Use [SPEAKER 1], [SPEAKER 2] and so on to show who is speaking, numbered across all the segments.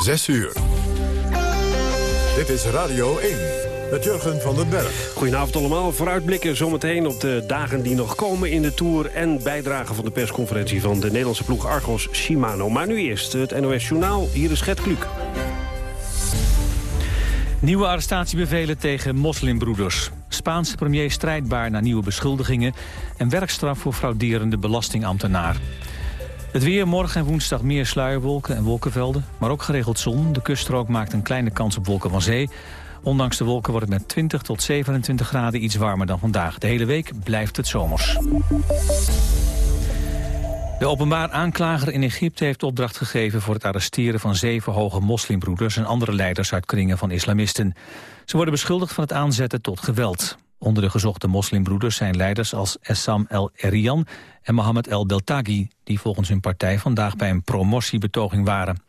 [SPEAKER 1] 6 uur. Dit is Radio 1 met Jurgen van den Berg.
[SPEAKER 2] Goedenavond allemaal. Vooruitblikken zometeen op de dagen die nog komen in de Tour... en bijdragen van de persconferentie van de Nederlandse ploeg Argos Shimano. Maar nu eerst het NOS Journaal. Hier is Gert Kluk.
[SPEAKER 3] Nieuwe arrestatiebevelen tegen moslimbroeders. Spaanse premier strijdbaar naar nieuwe beschuldigingen... en werkstraf voor frauderende belastingambtenaar. Het weer morgen en woensdag meer sluierwolken en wolkenvelden... maar ook geregeld zon. De kuststrook maakt een kleine kans op wolken van zee. Ondanks de wolken wordt het met 20 tot 27 graden iets warmer dan vandaag. De hele week blijft het zomers. De openbaar aanklager in Egypte heeft opdracht gegeven... voor het arresteren van zeven hoge moslimbroeders... en andere leiders uit kringen van islamisten. Ze worden beschuldigd van het aanzetten tot geweld. Onder de gezochte moslimbroeders zijn leiders als Essam el-Erian en Mohammed el-Beltagi... die volgens hun partij vandaag bij een promotiebetoging waren.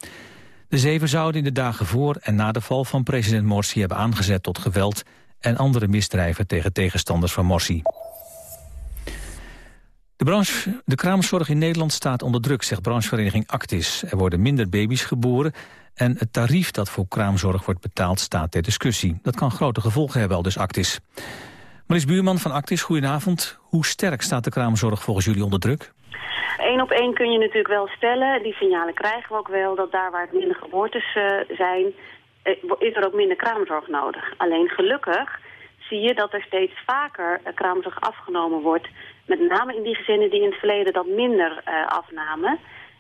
[SPEAKER 3] De zeven zouden in de dagen voor en na de val van president Morsi... hebben aangezet tot geweld en andere misdrijven tegen tegenstanders van Morsi. De, branche, de kraamzorg in Nederland staat onder druk, zegt branchevereniging Actis. Er worden minder baby's geboren en het tarief dat voor kraamzorg wordt betaald staat ter discussie. Dat kan grote gevolgen hebben, al dus Actis. Marlies Buurman van Actis, goedenavond. Hoe sterk staat de kraamzorg volgens jullie onder druk?
[SPEAKER 4] Eén op één kun je natuurlijk wel stellen, die signalen krijgen we ook wel... dat daar waar minder geboortes uh, zijn, uh, is er ook minder kraamzorg nodig. Alleen gelukkig zie je dat er steeds vaker uh, kraamzorg afgenomen wordt... met name in die gezinnen die in het verleden dat minder afnamen...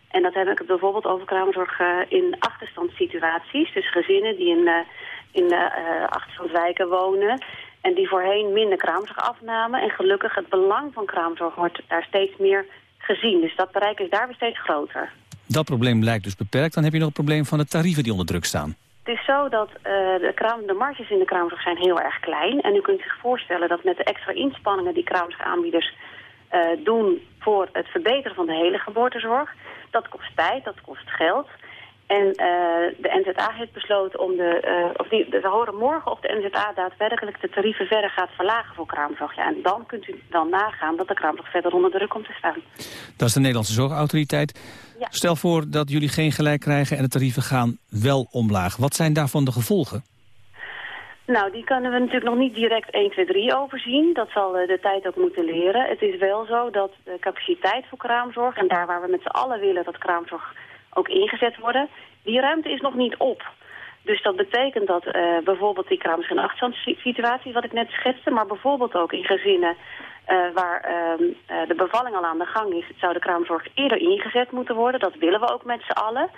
[SPEAKER 4] En dat heb ik bijvoorbeeld over kraamzorg in achterstandssituaties. Dus gezinnen die in, in de achterstandswijken wonen en die voorheen minder kraamzorg afnamen. En gelukkig het belang van kraamzorg wordt daar steeds meer gezien. Dus dat bereik is daar weer steeds groter.
[SPEAKER 3] Dat probleem lijkt dus beperkt. Dan heb je nog het probleem van de tarieven die onder druk staan.
[SPEAKER 4] Het is zo dat uh, de, kraam, de marges in de kraamzorg zijn heel erg klein. En u kunt zich voorstellen dat met de extra inspanningen die kraamzorgaanbieders uh, doen voor het verbeteren van de hele geboortezorg, dat kost tijd, dat kost geld. En uh, de NZA heeft besloten om de, uh, of die, we horen morgen of de NZA daadwerkelijk de tarieven verder gaat verlagen voor kraamzorg. Ja, en dan kunt u dan nagaan dat de kraamzorg verder onder druk komt te staan.
[SPEAKER 3] Dat is de Nederlandse Zorgautoriteit. Ja. Stel voor dat jullie geen gelijk krijgen en de tarieven gaan wel omlaag. Wat zijn daarvan de gevolgen?
[SPEAKER 4] Nou, die kunnen we natuurlijk nog niet direct 1, 2, 3 overzien. Dat zal uh, de tijd ook moeten leren. Het is wel zo dat de capaciteit voor kraamzorg... en daar waar we met z'n allen willen dat kraamzorg ook ingezet worden. Die ruimte is nog niet op. Dus dat betekent dat uh, bijvoorbeeld die kramers- en achterstandssituatie, wat ik net schetste, maar bijvoorbeeld ook in gezinnen uh, waar uh, de bevalling al aan de gang is, zou de kraamzorg eerder ingezet moeten worden. Dat willen we ook met z'n allen.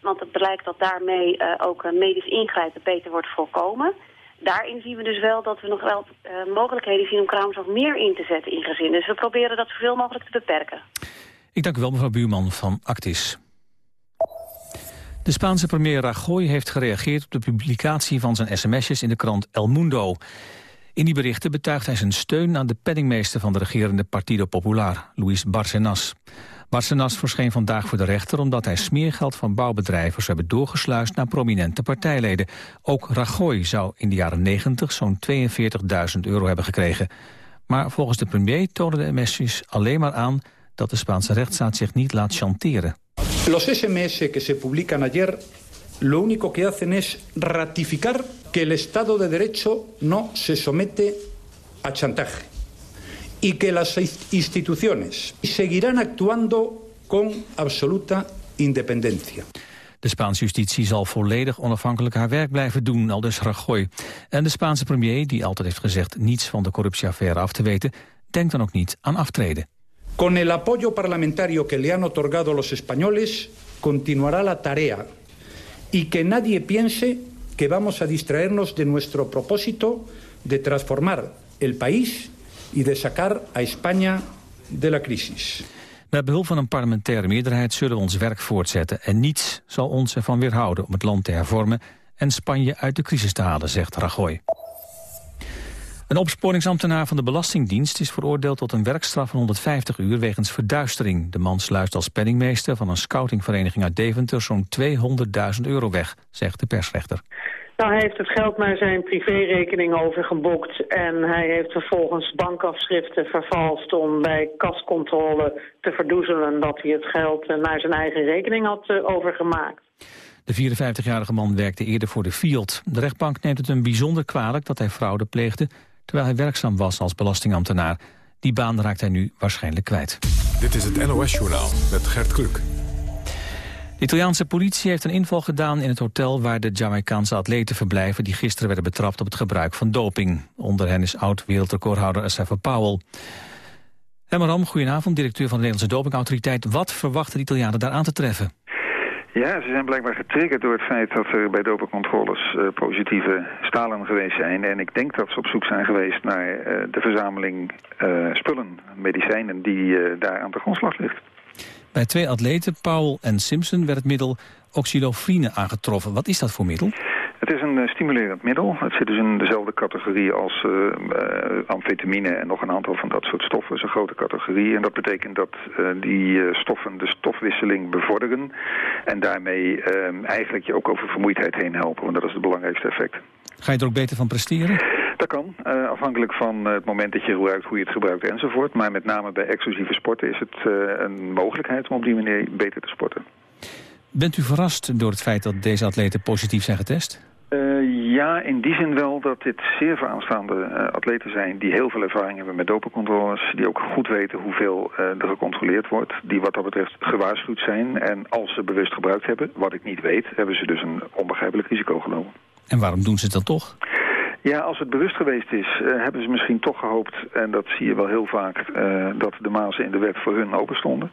[SPEAKER 4] Want het blijkt dat daarmee ook medisch ingrijpen beter wordt voorkomen. Daarin zien we dus wel dat we nog wel mogelijkheden zien om kraamzorg meer in te zetten in gezinnen. Dus we proberen dat zoveel mogelijk te beperken.
[SPEAKER 3] Ik dank u wel, mevrouw Buurman van Actis. De Spaanse premier Rajoy heeft gereageerd op de publicatie van zijn sms'jes in de krant El Mundo. In die berichten betuigt hij zijn steun aan de penningmeester van de regerende Partido Popular, Luis Barcenas. Barcenas verscheen vandaag voor de rechter omdat hij smeergeld van bouwbedrijven zou hebben doorgesluist naar prominente partijleden. Ook Rajoy zou in de jaren 90 zo'n 42.000 euro hebben gekregen. Maar volgens de premier tonen de MS'jes alleen maar aan dat de Spaanse rechtsstaat zich niet laat chanteren.
[SPEAKER 5] Los SMS que se publican ayer lo único que hacen es ratificar que el Estado de Derecho no se somete a chantaje y que las instituciones seguirán actuando con absoluta independencia.
[SPEAKER 3] De Spaanse justitie zal volledig onafhankelijk haar werk blijven doen, aldus Rajoy. En de Spaanse premier, die altijd heeft gezegd niets van de corruptieaffaire af te weten, denkt dan ook niet aan aftreden.
[SPEAKER 5] Con el apoyo parlamentario que le han otorgado los españoles, continuará la tarea y que nadie piense que vamos a distraernos de nuestro propósito de transformar el país y de sacar a España de la crisis.
[SPEAKER 3] Met behulp van een parlementaire meerderheid zullen we ons werk voortzetten... en niets zal ons ervan weerhouden om het land te hervormen... en Spanje uit de crisis te halen, zegt Rajoy. Een opsporingsambtenaar van de Belastingdienst is veroordeeld tot een werkstraf van 150 uur wegens verduistering. De man sluist als penningmeester van een scoutingvereniging uit Deventer zo'n 200.000 euro weg, zegt de persrechter.
[SPEAKER 6] Nou, hij heeft het geld naar zijn privérekening overgeboekt en hij heeft vervolgens bankafschriften vervalst om bij kascontrole te verdoezelen dat hij het geld naar zijn eigen rekening had eh, overgemaakt.
[SPEAKER 3] De 54-jarige man werkte eerder voor de Fiat. De rechtbank neemt het hem bijzonder kwalijk dat hij fraude pleegde... terwijl hij werkzaam was als belastingambtenaar. Die baan raakt hij nu waarschijnlijk kwijt.
[SPEAKER 1] Dit is het NOS-journaal met Gert Kluk.
[SPEAKER 3] De Italiaanse politie heeft een inval gedaan in het hotel... waar de Jamaicaanse atleten verblijven... die gisteren werden betrapt op het gebruik van doping. Onder hen is oud-wereldrecordhouder Asafa Powell. Emmeram, goedenavond, directeur van de Nederlandse Dopingautoriteit. Wat verwachten de Italianen daar aan te treffen?
[SPEAKER 7] Ja, ze zijn blijkbaar getriggerd door het feit dat er bij dopingcontroles uh, positieve stalen geweest zijn. En ik denk dat ze op zoek zijn geweest naar uh, de verzameling uh, spullen, medicijnen die daar aan de grondslag ligt.
[SPEAKER 3] Bij twee atleten, Paul en Simpson, werd het middel oxylofrine aangetroffen. Wat is dat voor middel?
[SPEAKER 7] Het is een uh, stimulerend middel. Het zit dus in dezelfde categorie als uh, uh, amfetamine en nog een aantal van dat soort stoffen. Het is een grote categorie en dat betekent dat die stoffen de stofwisseling bevorderen. En daarmee eigenlijk je ook over vermoeidheid heen helpen, want dat is het belangrijkste effect.
[SPEAKER 3] Ga je er ook beter van presteren?
[SPEAKER 7] Dat kan, uh, afhankelijk van het moment dat je gebruikt, hoe je het gebruikt enzovoort. Maar met name bij exclusieve sporten is het uh, een mogelijkheid om op die manier beter te sporten.
[SPEAKER 3] Bent u verrast door het feit dat deze atleten positief zijn getest?
[SPEAKER 7] Uh, ja, in die zin wel dat dit zeer vooraanstaande uh, atleten zijn... die heel veel ervaring hebben met dopingcontroles... die ook goed weten hoeveel uh, er gecontroleerd wordt... die wat dat betreft gewaarschuwd zijn. En als ze bewust gebruikt hebben, wat ik niet weet... hebben ze dus een onbegrijpelijk risico genomen.
[SPEAKER 3] En waarom doen ze dan toch?
[SPEAKER 7] Ja, als het bewust geweest is, uh, hebben ze misschien toch gehoopt... en dat zie je wel heel vaak, uh, dat de mazen in de wet voor hun open stonden.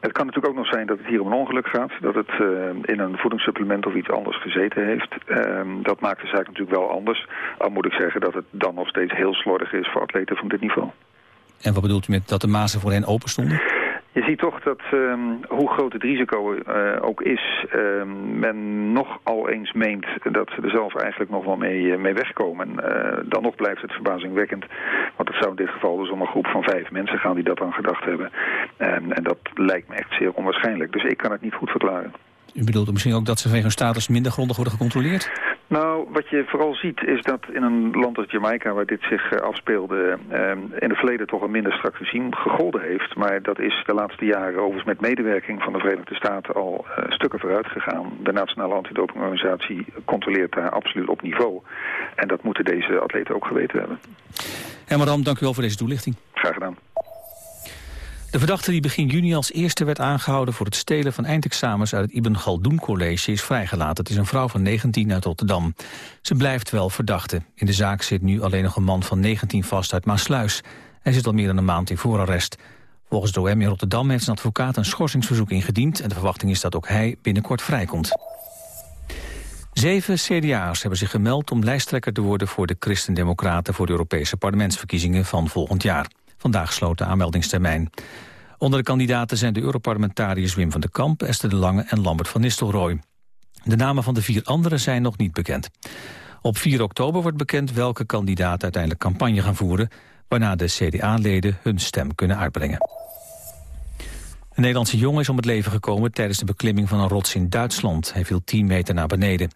[SPEAKER 7] Het kan natuurlijk ook nog zijn dat het hier om een ongeluk gaat. Dat het uh, in een voedingssupplement of iets anders gezeten heeft. dat maakt de zaak natuurlijk wel anders. Al moet ik zeggen dat het dan nog steeds heel slordig is voor atleten van dit niveau.
[SPEAKER 3] En wat bedoelt u met dat de mazen voor hen open stonden?
[SPEAKER 7] Je ziet toch dat, um, hoe groot het risico uh, ook is, um, men nogal eens meent dat ze er zelf eigenlijk nog wel mee, uh, mee wegkomen. Uh, dan nog blijft het verbazingwekkend, want het zou in dit geval dus om een groep van vijf mensen gaan die dat aan gedacht hebben. Um, en dat lijkt me echt zeer onwaarschijnlijk, dus ik kan het niet goed verklaren.
[SPEAKER 3] U bedoelt misschien ook dat ze vanwege hun status minder grondig worden gecontroleerd?
[SPEAKER 7] Nou, wat je vooral ziet is dat in een land als Jamaica, waar dit zich uh, afspeelde, uh, in het verleden toch een minder strak regime gegolden heeft. Maar dat is de laatste jaren overigens met medewerking van de Verenigde Staten al uh, stukken vooruit gegaan. De Nationale Antidopingorganisatie controleert daar absoluut op niveau. En dat moeten deze atleten ook geweten hebben.
[SPEAKER 3] En madame, dank u wel voor deze toelichting.
[SPEAKER 7] Graag gedaan.
[SPEAKER 3] De verdachte die begin juni als eerste werd aangehouden voor het stelen van eindexamens uit het Ibn Galdoen College is vrijgelaten. Het is een vrouw van 19 uit Rotterdam. Ze blijft wel verdachte. In de zaak zit nu alleen nog een man van 19 vast uit Maasluis. Hij zit al meer dan een maand in voorarrest. Volgens de OM in Rotterdam heeft zijn advocaat een schorsingsverzoek ingediend... en de verwachting is dat ook hij binnenkort vrijkomt. Zeven CDA's hebben zich gemeld om lijsttrekker te worden... voor de Christen-Democraten voor de Europese parlementsverkiezingen van volgend jaar. Vandaag sloot de aanmeldingstermijn. Onder de kandidaten zijn de Europarlementariërs Wim van den Kamp, Esther de Lange en Lambert van Nistelrooy. De namen van de vier anderen zijn nog niet bekend. Op 4 oktober wordt bekend welke kandidaten uiteindelijk campagne gaan voeren... waarna de CDA-leden hun stem kunnen uitbrengen. Een Nederlandse jongen is om het leven gekomen tijdens de beklimming van een rots in Duitsland. Hij viel 10 meter naar beneden.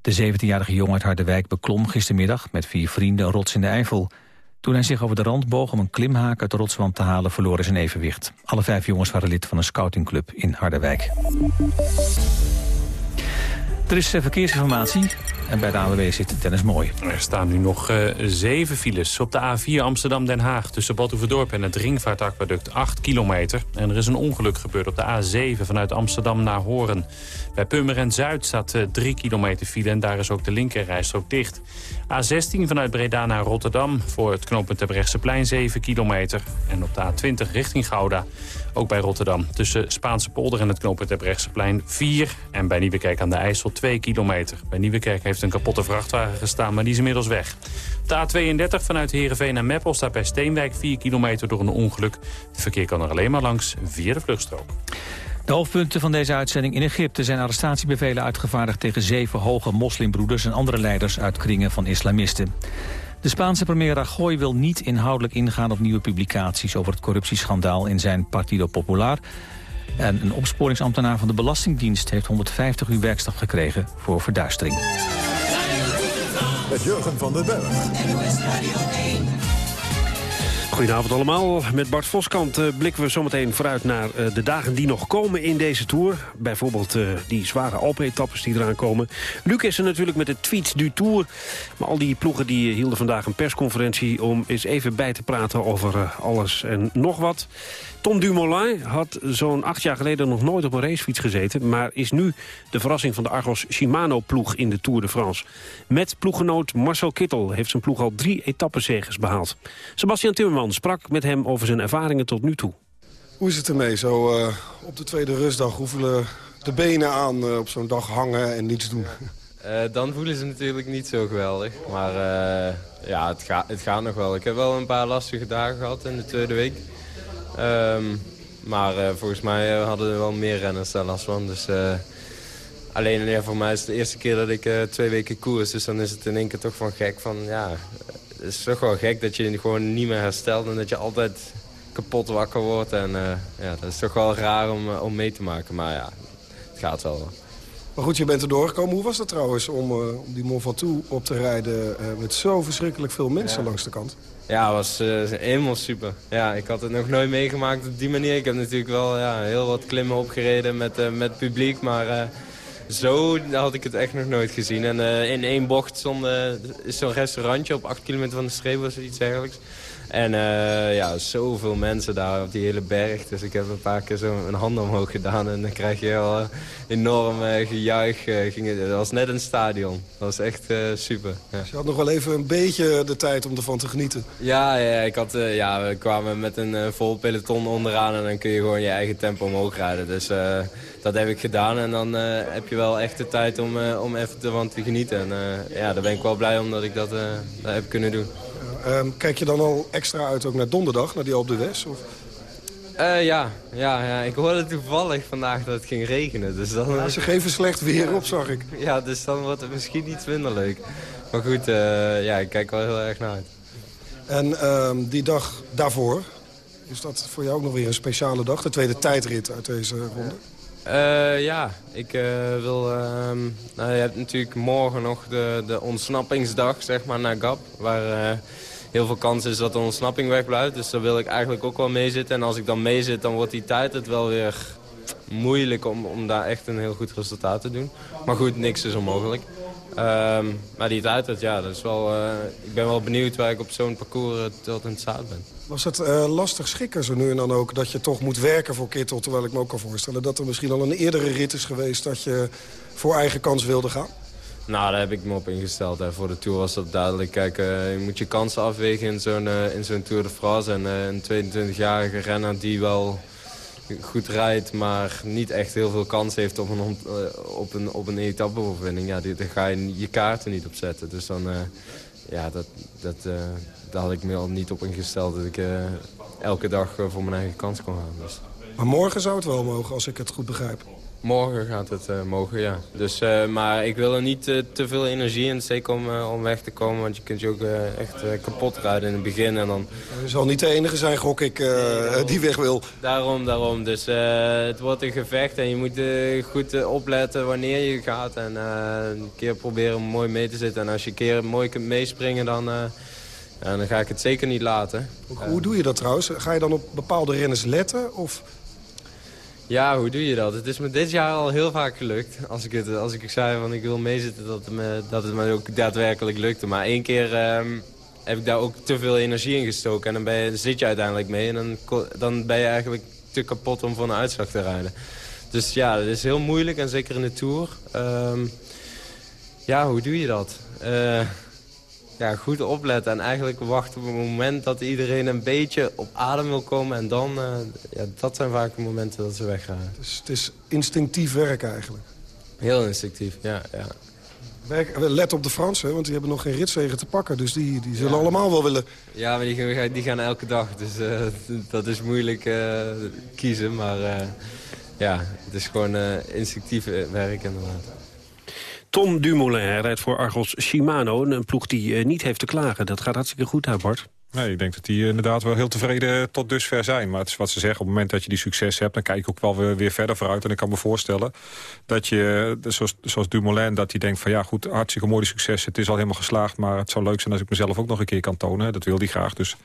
[SPEAKER 3] De 17-jarige jongen uit Harderwijk beklom gistermiddag met vier vrienden een rots in de Eifel. Toen hij zich over de rand boog om een klimhaak uit de rotswand te halen... verloor hij zijn evenwicht. Alle vijf jongens waren lid van een scoutingclub in Harderwijk. Er is verkeersinformatie. En bij de ANWB zit Dennis Mooi.
[SPEAKER 8] Er staan nu nog uh, zeven files op de A4 Amsterdam-Den Haag... tussen Badhoevedorp en het Ringvaartaquaduct 8 kilometer. En er is een ongeluk gebeurd op de A7 vanuit Amsterdam naar Horen. Bij Purmerend Zuid staat uh, 3 kilometer file en daar is ook de linkerrijstrook dicht. A16 vanuit Breda naar Rotterdam voor het knooppunt plein 7 kilometer. En op de A20 richting Gouda, ook bij Rotterdam. Tussen Spaanse polder en het knooppunt plein 4. En bij Nieuwekerk aan de IJssel 2 kilometer. Bij Nieuwekerk heeft een kapotte vrachtwagen gestaan, maar die is inmiddels weg. De A32 vanuit Heerenveen naar Meppel staat bij Steenwijk 4 kilometer door een ongeluk. Het verkeer kan er alleen maar langs via de vluchtstrook.
[SPEAKER 3] De hoofdpunten van deze uitzending in Egypte zijn arrestatiebevelen uitgevaardigd tegen zeven hoge moslimbroeders en andere leiders uit kringen van islamisten. De Spaanse premier Rajoy wil niet inhoudelijk ingaan op nieuwe publicaties over het corruptieschandaal in zijn Partido Popular. En een opsporingsambtenaar van de Belastingdienst heeft 150 uur werkstap gekregen voor verduistering.
[SPEAKER 1] Jurgen van den.
[SPEAKER 2] Goedenavond allemaal. Met Bart Voskant uh, blikken we zometeen vooruit naar uh, de dagen die nog komen in deze Tour. Bijvoorbeeld uh, die zware Alpe-etappes die eraan komen. Luc is er natuurlijk met de tweet du Tour. Maar al die ploegen die hielden vandaag een persconferentie... om eens even bij te praten over alles en nog wat. Tom Dumoulin had zo'n acht jaar geleden nog nooit op een racefiets gezeten... maar is nu de verrassing van de Argos Shimano-ploeg in de Tour de France. Met ploeggenoot Marcel Kittel heeft zijn ploeg al drie etappenzegers behaald. Sebastian Timmerman sprak met hem over zijn ervaringen tot nu toe.
[SPEAKER 9] Hoe is het ermee zo uh, op de tweede rustdag? Hoe voelen de benen aan uh, op zo'n dag hangen en niets doen?
[SPEAKER 10] Uh, dan voelen ze natuurlijk niet zo geweldig. Maar ja, het, ga, het gaat nog wel. Ik heb wel een paar lastige dagen gehad in de tweede week. Um, maar uh, volgens mij hadden er wel meer renners daar last van. Dus, uh, alleen ja, voor mij is het de eerste keer dat ik uh, twee weken koers. Dus dan is het in één keer toch van gek van... Ja, het is toch wel gek dat je gewoon niet meer herstelt. En dat je altijd kapot wakker wordt. En ja, dat is toch wel raar om, om mee te maken. Maar ja, het gaat wel.
[SPEAKER 9] Maar goed, je bent er doorgekomen. Hoe was dat trouwens om, om die Mont Ventoux op te rijden... met zo verschrikkelijk veel mensen ja. langs de kant?
[SPEAKER 10] Ja, was uh, helemaal super. Ja, ik had het nog nooit meegemaakt op die manier. Ik heb natuurlijk wel ja, heel wat klimmen opgereden met, uh, met publiek, maar uh, zo had ik het echt nog nooit gezien. En in één bocht stond zo'n restaurantje op 8 kilometer van de streep of iets dergelijks. En uh, ja, zoveel mensen daar op die hele berg. Dus ik heb een paar keer zo een hand omhoog gedaan. En dan krijg je al enorm uh, gejuich. Uh, ging het, dat was net een stadion. Dat was echt super. Ja.
[SPEAKER 9] Dus je had nog wel even een beetje de tijd om ervan te genieten.
[SPEAKER 10] Ja, ja, ik had, ja we kwamen met een vol peloton onderaan. En dan kun je gewoon je eigen tempo omhoog rijden. Dus dat heb ik gedaan. En dan heb je wel echt de tijd om, om even ervan te genieten. En ja, daar ben ik wel blij om dat ik dat, dat heb kunnen doen.
[SPEAKER 9] Um, kijk je dan al extra uit ook naar donderdag, naar die op de West? Of?
[SPEAKER 10] Uh, ja, ja, ja, ik hoorde toevallig vandaag dat het ging regenen. Dus dan,
[SPEAKER 9] ja, ze geven slecht weer op, zag ik.
[SPEAKER 10] Ja, dus dan wordt het misschien iets minder leuk. Maar goed, uh, ja, ik kijk wel heel erg naar uit.
[SPEAKER 9] En um, die dag daarvoor, is dat voor jou ook nog weer een speciale dag? De tweede tijdrit uit deze ronde?
[SPEAKER 10] Uh, ja, ik uh, wil... Uh, nou, je hebt natuurlijk morgen nog de, de ontsnappingsdag, zeg maar, naar Gap. Waar heel veel kans is dat de ontsnapping wegblijft. Dus daar wil ik eigenlijk ook wel mee zitten. En als ik dan mee zit, dan wordt die tijd het wel weer moeilijk om, om daar echt een heel goed resultaat te doen. Maar goed, niks is onmogelijk. Um, maar die tijd, ja, dat is wel, uh, ik ben wel benieuwd waar ik op zo'n parcours uh, tot in het ben.
[SPEAKER 9] Was het uh, lastig schikken zo nu en dan ook dat je toch moet werken voor Kittel? Terwijl ik me ook kan voorstellen dat er misschien al een eerdere rit is geweest... dat je voor eigen kans wilde gaan?
[SPEAKER 10] Nou, daar heb ik me op ingesteld. Hè. Voor de Tour was dat duidelijk. Kijk, je moet je kansen afwegen in zo'n in zo'n Tour de France. En een 22-jarige renner die wel goed rijdt, maar niet echt heel veel kans heeft op een, op een, op een etappeoverwinning. Ja, daar ga je je kaarten niet op zetten. Dus dan, ja, dat, dat, daar had ik me al niet op ingesteld dat ik elke dag voor mijn eigen kans kon gaan. Dus.
[SPEAKER 9] Maar morgen zou het wel mogen, als ik het goed begrijp.
[SPEAKER 10] Morgen gaat het uh, mogen, ja. Dus, uh, maar ik wil er niet uh, te veel energie in steken om, om weg te komen. Want je kunt je ook echt kapot rijden in het begin. En dan...
[SPEAKER 9] Je zal niet de enige zijn, gok ik, die weg wil.
[SPEAKER 10] Daarom, daarom. Dus het wordt een gevecht. En je moet goed opletten wanneer je gaat. En een keer proberen mooi mee te zitten. En als je een keer mooi kunt meespringen, dan... dan ga ik het zeker niet laten.
[SPEAKER 9] Hoe, hoe doe je dat trouwens? Ga je dan op bepaalde renners letten? Of...
[SPEAKER 10] Ja, hoe doe je dat? Het is me dit jaar al heel vaak gelukt. Als ik, het, als ik zei van ik wil meezitten, dat het me, dat het me ook daadwerkelijk lukte. Maar één keer um, heb ik daar ook te veel energie in gestoken. En dan ben je, zit je uiteindelijk mee. En dan, dan ben je eigenlijk te kapot om voor een uitslag te rijden. Dus ja, het is heel moeilijk. En zeker in de Tour. Um, ja, hoe doe je dat? Uh, ja, goed opletten en eigenlijk wachten op het moment dat iedereen een beetje op adem wil komen. En dan, uh, ja, dat zijn vaak de momenten dat ze weggaan.
[SPEAKER 9] Dus het is instinctief werk eigenlijk?
[SPEAKER 10] Heel instinctief, ja. ja.
[SPEAKER 9] Werk, let op de Fransen, want die hebben nog geen ritzegen te pakken. Dus die, die zullen allemaal wel willen...
[SPEAKER 10] Ja, maar die, gaan, die gaan elke dag. Dus uh, dat is moeilijk uh, kiezen. Maar ja, het is gewoon instinctief werk inderdaad.
[SPEAKER 2] Tom Dumoulin rijdt voor Argos Shimano. Een ploeg die uh, niet heeft te klagen. Dat gaat hartstikke goed uit, Bart.
[SPEAKER 11] Nee, ik denk dat die inderdaad wel heel tevreden tot dusver zijn. Maar het is wat ze zeggen, op het moment dat je die succes hebt... dan kijk ik ook wel weer, weer verder vooruit. En ik kan me voorstellen dat je, zoals, zoals Dumoulin... dat hij denkt van ja, goed, hartstikke mooi succes. Het is al helemaal geslaagd, maar het zou leuk zijn... als ik mezelf ook nog een keer kan tonen. Dat wil hij graag, dus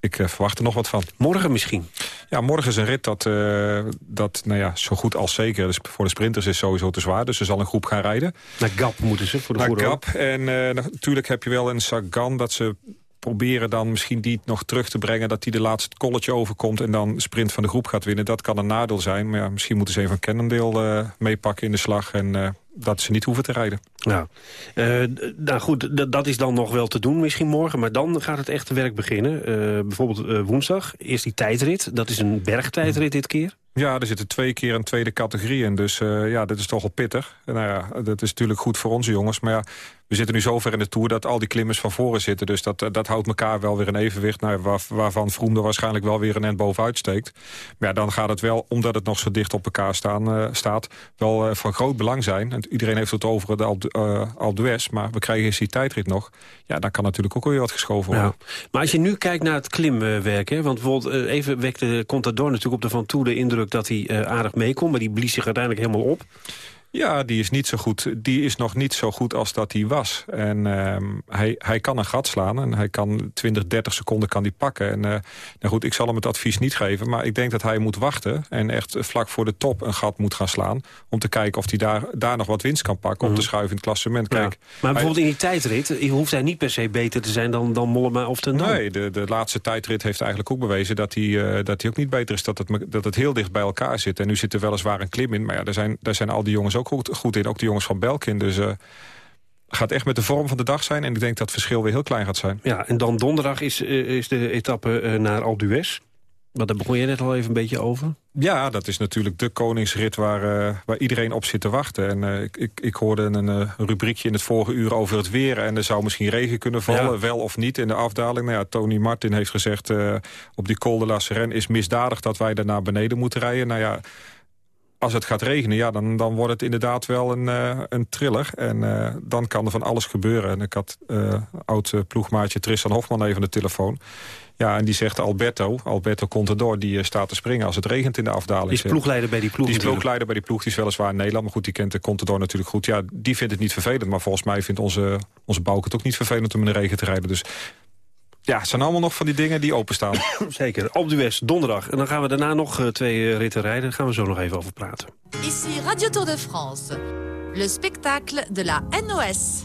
[SPEAKER 11] ik uh, verwacht er nog wat van.
[SPEAKER 2] Morgen misschien?
[SPEAKER 11] Ja, morgen is een rit dat, uh, dat nou ja, zo goed als zeker... Dus voor de sprinters is sowieso te zwaar. Dus er zal een groep gaan rijden.
[SPEAKER 2] Naar Gap moeten ze voor de
[SPEAKER 11] Naar Gap. En uh, natuurlijk heb je wel een Sagan dat ze proberen dan misschien die nog terug te brengen... dat hij de laatste kolletje overkomt en dan sprint van de groep gaat winnen. Dat kan een nadeel zijn. Maar ja, misschien moeten ze even een Cannondale uh, meepakken in de slag... en dat ze niet hoeven te rijden.
[SPEAKER 2] Ja. Uh, nou goed, dat is dan nog wel te doen misschien morgen. Maar dan gaat het echte werk beginnen. bijvoorbeeld woensdag, eerst die tijdrit. Dat is een bergtijdrit dit keer.
[SPEAKER 11] Ja, er zitten twee keer een tweede categorie in. Dus ja, dat is toch wel pittig. Nou ja, dat is natuurlijk goed voor onze jongens. Maar ja, we zitten nu zover in de Tour dat al die klimmers van voren zitten. Dus dat, dat houdt elkaar wel weer in evenwicht. Nou, waar, waarvan Vroom er waarschijnlijk wel weer een end bovenuit steekt. Maar ja, dan gaat het wel, omdat het nog zo dicht op elkaar staan, uh, staat... wel uh, van groot belang zijn. En iedereen heeft het over de Alpe d'Huez. Maar we krijgen eens die tijdrit nog. Ja, dan kan natuurlijk ook weer wat geschoven worden.
[SPEAKER 2] Maar als je nu kijkt naar het klimwerk... Hè, want bijvoorbeeld even wekte Contador natuurlijk op de Van Toe de indruk... dat hij uh, aardig meekomt, maar die blies zich uiteindelijk helemaal op.
[SPEAKER 11] Ja, die is, niet zo goed. die is nog niet zo goed als dat hij was. En uh, hij, hij kan een gat slaan en hij kan 20, 30 seconden kan die pakken. En uh, nou goed, ik zal hem het advies niet geven, maar ik denk dat hij moet wachten... en echt vlak voor de top een gat moet gaan slaan... om te kijken of hij daar, daar nog wat winst kan pakken... Mm. om te schuiven in het klassement. Kijk, ja.
[SPEAKER 2] Maar bijvoorbeeld in die tijdrit hoeft hij niet per se beter te zijn... dan, dan Mollema of Ten Dam.
[SPEAKER 11] Nee, de, de laatste tijdrit heeft eigenlijk ook bewezen... dat hij, uh, dat hij ook niet beter is, dat het, dat het heel dicht bij elkaar zit. En nu zit er weliswaar een klim in, maar ja, daar zijn, daar zijn al die jongens ook goed, goed in. Ook de jongens van Belkin. Dus uh, gaat echt met de vorm van de dag zijn. En ik denk dat het verschil weer heel klein gaat zijn.
[SPEAKER 2] Ja, en dan donderdag is, uh, is de etappe uh, naar Alpe d'Huez. Maar daar begon je net al even een beetje over.
[SPEAKER 11] Ja, dat is natuurlijk de koningsrit waar, uh, waar iedereen op zit te wachten. En uh, ik, ik hoorde een uh, rubriekje in het vorige uur over het weer. En er zou misschien regen kunnen vallen, ja. wel of niet in de afdaling. Nou ja, Tony Martin heeft gezegd op die Col de la is misdadig dat wij daar naar beneden moeten rijden. Nou ja, als het gaat regenen, ja, dan, dan wordt het inderdaad wel een, uh, een triller. En uh, dan kan er van alles gebeuren. En ik had uh, oud ploegmaatje Tristan Hofman even de telefoon. Ja, en die zegt Alberto, Alberto Contador, die staat te springen als het regent in de afdaling.
[SPEAKER 2] Die is ploegleider bij die ploeg
[SPEAKER 11] Die is ploegleider bij die ploeg, die is weliswaar in Nederland. Maar goed, die kent de Contador natuurlijk goed. Ja, die vindt het niet vervelend. Maar volgens mij vindt onze, onze Bouke het ook niet vervelend om in de regen te rijden. Dus ja, het zijn allemaal nog van die dingen die openstaan.
[SPEAKER 2] Zeker. Op de West, donderdag. En dan gaan we daarna nog uh, twee uh, ritten rijden. Daar gaan we zo nog even over praten.
[SPEAKER 12] Ici Radio Tour de France. Le spectacle de la NOS.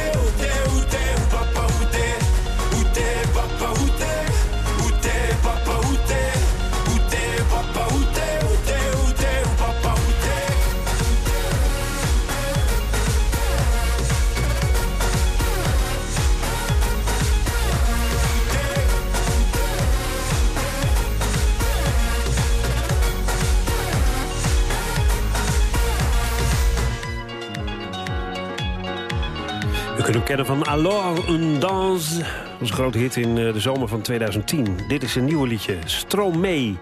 [SPEAKER 2] kennen van Alors une danse. Dat was een grote hit in eh, de zomer van 2010. Dit is een nieuwe liedje. Stromae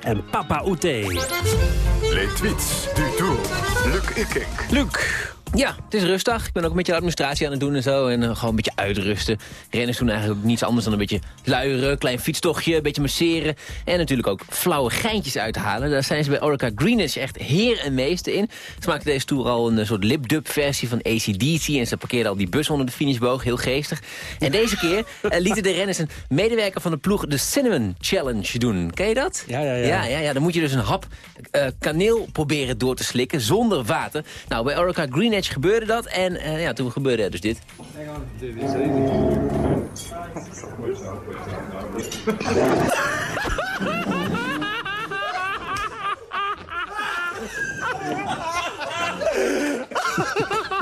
[SPEAKER 2] en Papa Oute.
[SPEAKER 1] Les tweets du tour. Luc Ikink.
[SPEAKER 2] Luc.
[SPEAKER 13] Ja, het is rustig. Ik ben ook een beetje administratie aan het doen en zo. En eh, gewoon een beetje uitrusten. Renners doen eigenlijk ook niets anders dan een beetje luieren. Klein fietstochtje, een beetje masseren. En natuurlijk ook flauwe geintjes uithalen. Daar zijn ze bij Orica Greenwich echt heer en meester in. Ze maakten deze tour al een eh, soort lip-dub versie van ACDC. En ze parkeerden al die bus onder de finishboog. Heel geestig. En deze keer eh, lieten de renners een medewerker van de ploeg de Cinnamon Challenge doen. Ken je dat?
[SPEAKER 2] Ja, ja, ja.
[SPEAKER 13] Ja, ja, ja. Dan moet je dus een hap kaneel proberen door te slikken zonder water. Nou, bij Orica Greenwich gebeurde dat. En eh, ja, toen gebeurde er dus dit.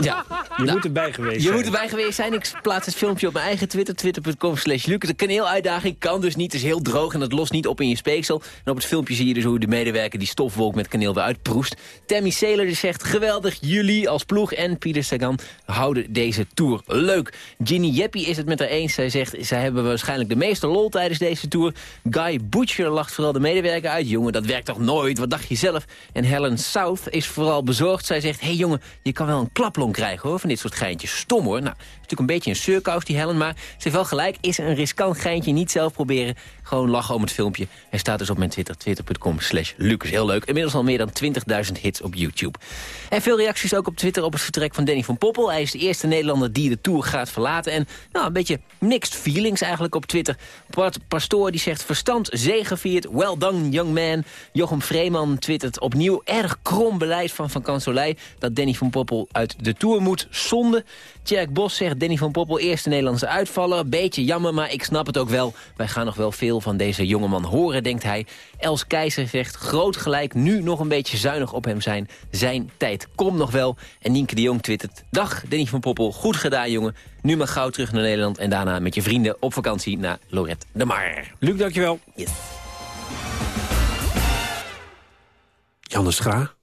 [SPEAKER 13] Ja.
[SPEAKER 2] Je moet erbij geweest
[SPEAKER 13] Je
[SPEAKER 2] zijn.
[SPEAKER 13] moet erbij geweest zijn. Ik plaats het filmpje op mijn eigen Twitter. Twitter.com slash Luc. De kaneeluitdaging kan dus niet. Het is heel droog en het lost niet op in je speeksel. En op het filmpje zie je dus hoe de medewerker die stofwolk met kaneel weer uitproest. Tammy Sailor die zegt geweldig. Jullie als ploeg en Pieter Sagan houden deze tour leuk. Ginny Jeppie is het met haar eens. Zij zegt, zij hebben waarschijnlijk de meeste lol tijdens deze tour. Guy Butcher lacht vooral de medewerker uit. Jongen, dat werkt toch nooit? Wat dacht je zelf? En Helen South is vooral bezorgd. Zij zegt, hé hey jongen, je kan wel een klaplong krijgen hoor, van dit soort geintjes. Stom hoor. Nou, natuurlijk een beetje een surkous die Helen, maar ze heeft wel gelijk. Is een riskant geintje, niet zelf proberen. Gewoon lachen om het filmpje. Hij staat dus op mijn Twitter, twitter.com slash Lucas. Heel leuk. Inmiddels al meer dan 20.000 hits op YouTube. En veel reacties ook op Twitter op het vertrek van Danny van Poppel. Hij is de eerste Nederlander die de Tour gaat verlaten. En nou, een beetje mixed feelings eigenlijk op Twitter. Bart Pastoor die zegt verstand zegevierd. Well done, young man. Jochem Vreeman twittert opnieuw erg krom beleid van Van Kansolei... dat Danny van Poppel uit de Tour moet. Zonde. Tjerk Bos zegt Danny van Poppel eerste Nederlandse uitvaller. Beetje jammer, maar ik snap het ook wel. Wij gaan nog wel veel van deze jongeman horen, denkt hij. Els Keizer zegt groot gelijk, nu nog een beetje zuinig op hem zijn. Zijn tijd komt nog wel. En Nienke de Jong twittert... Dag, Danny van Poppel, goed gedaan, jongen. Nu maar gauw terug naar Nederland en daarna met je vrienden op vakantie naar Lorette de Mar.
[SPEAKER 2] Luc, dankjewel.
[SPEAKER 13] Yes.
[SPEAKER 2] Jan de Schra.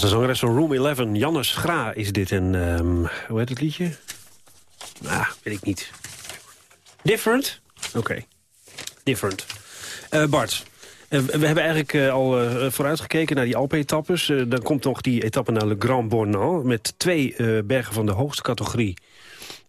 [SPEAKER 14] Was
[SPEAKER 2] de zangeres van Room 11. Janne Schra is dit. En um, hoe heet het liedje? Nou, weet ik niet. Different? Oké. Different. Uh, Bart, uh, we hebben eigenlijk uh, al vooruitgekeken naar die Alpe-etappes. dan komt nog die etappe naar Le Grand Bornand... met twee bergen van de hoogste categorie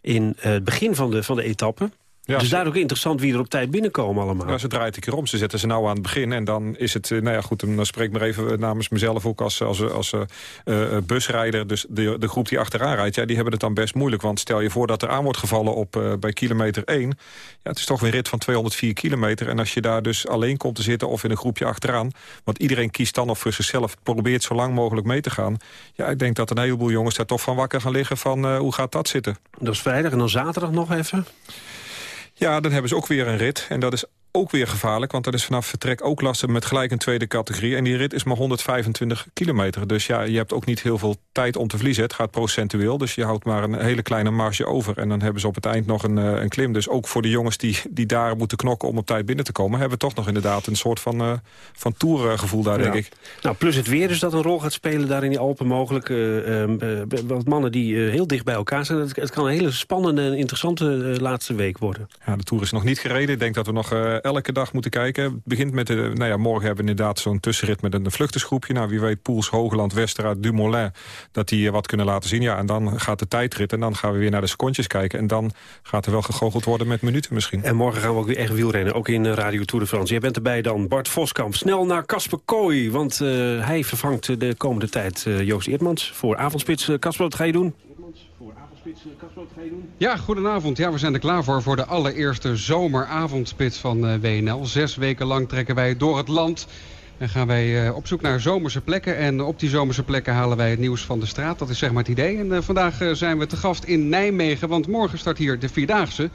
[SPEAKER 2] in het begin van de, van de etappe. Ja, dus daar ook interessant wie er op tijd binnenkomen allemaal.
[SPEAKER 11] Ja, ze draaien een keer om. Ze zetten ze nou aan het begin. En dan is het, nou ja goed, dan spreek ik maar even namens mezelf ook als, als, als uh, busrijder. Dus de, de groep die achteraan rijdt, ja, die hebben het dan best moeilijk. Want stel je voor dat er aan wordt gevallen op, uh, bij kilometer 1. Ja, het is toch weer een rit van 204 kilometer. En als je daar dus alleen komt te zitten of in een groepje achteraan. Want iedereen kiest dan of voor zichzelf probeert zo lang mogelijk mee te gaan. Ja, ik denk dat een heleboel jongens daar toch van wakker gaan liggen van hoe gaat dat zitten.
[SPEAKER 2] Dat is vrijdag en dan zaterdag nog even?
[SPEAKER 11] Ja, dan hebben ze ook weer een rit. En dat is ook weer gevaarlijk, want dat is vanaf vertrek ook lastig met gelijk een tweede categorie. En die rit is maar 125 kilometer. Dus ja, je hebt ook niet heel veel tijd om te verliezen. Het gaat procentueel, dus je houdt maar een hele kleine marge over. En dan hebben ze op het eind nog een, eh, een klim. Dus ook voor de jongens die, die daar moeten knokken om op tijd binnen te komen... hebben toch nog inderdaad een soort van, uh, van tourgevoel daar, denk ik.
[SPEAKER 2] Nou, plus het weer dus dat een rol gaat spelen daar in die Alpen mogelijk. Uh, wat mannen die heel dicht bij elkaar zijn. Het, het kan een hele spannende en interessante laatste week worden.
[SPEAKER 11] Ja, de Tour is nog niet gereden. Ik denk dat we nog elke dag moeten kijken. Het begint met, de, nou ja, morgen hebben we inderdaad zo'n tussenrit met een vluchtersgroepje. Nou, wie weet, Poels, Hogeland, Westeraard, Dumoulin, dat die eh, wat kunnen laten zien. Ja, en dan gaat de tijdrit en dan gaan we weer naar de secondjes kijken. En dan gaat er wel gegoocheld worden met minuten misschien.
[SPEAKER 2] En morgen gaan we ook weer echt wielrennen, ook in Radio Tour de France. Jij bent erbij dan, Bart Voskamp. Snel naar Casper Kooi, want hij vervangt de komende tijd Joost Eertmans voor avondspits. Casper, wat ga je doen?
[SPEAKER 14] Ja, goedenavond. Ja, we zijn er klaar voor voor de allereerste zomeravondspits van uh, WNL. Zes weken lang trekken wij door het land. En gaan wij uh, op zoek naar zomerse plekken. En op die zomerse plekken halen wij het nieuws van de straat. Dat is zeg maar het idee. En vandaag zijn we te gast in Nijmegen. Want morgen start hier de Vierdaagse.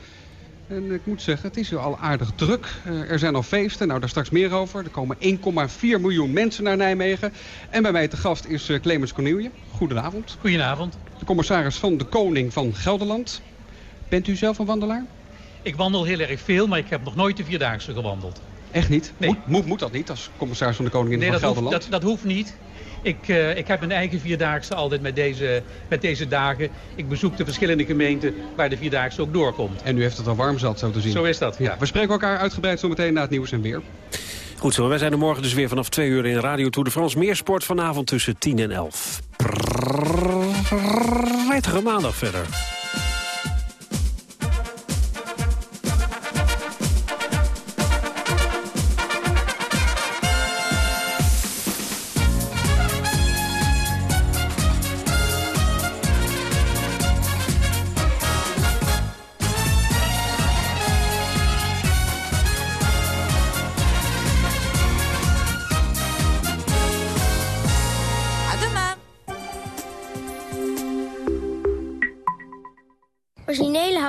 [SPEAKER 14] En ik moet zeggen, het is hier al aardig druk. Uh, er zijn al feesten, nou daar straks meer over. Er komen 1,4 miljoen mensen naar Nijmegen. En bij mij te gast is uh, Clemens Cornelië. Goedenavond.
[SPEAKER 15] Goedenavond.
[SPEAKER 14] De commissaris van de Koning van Gelderland. Bent u zelf een wandelaar?
[SPEAKER 15] Ik wandel heel erg veel, maar ik heb nog nooit de Vierdaagse gewandeld.
[SPEAKER 14] Echt niet? Nee. Moet, moet, moet dat niet als commissaris van de Koningin
[SPEAKER 15] nee,
[SPEAKER 14] van
[SPEAKER 15] dat
[SPEAKER 14] Gelderland?
[SPEAKER 15] Hoeft, dat, dat hoeft niet. Ik, uh, ik heb mijn eigen Vierdaagse altijd met deze, met deze dagen. Ik bezoek de verschillende gemeenten waar de Vierdaagse ook doorkomt.
[SPEAKER 14] En u heeft het al warm zat, zo te zien.
[SPEAKER 15] Zo is dat, ja.
[SPEAKER 14] ja. We spreken elkaar uitgebreid zo meteen na het nieuws en weer.
[SPEAKER 2] Goed zo, wij zijn er morgen dus weer vanaf 2 uur in Radio Tour de France. Meer sport vanavond tussen 10 en 11. Prettige maandag verder.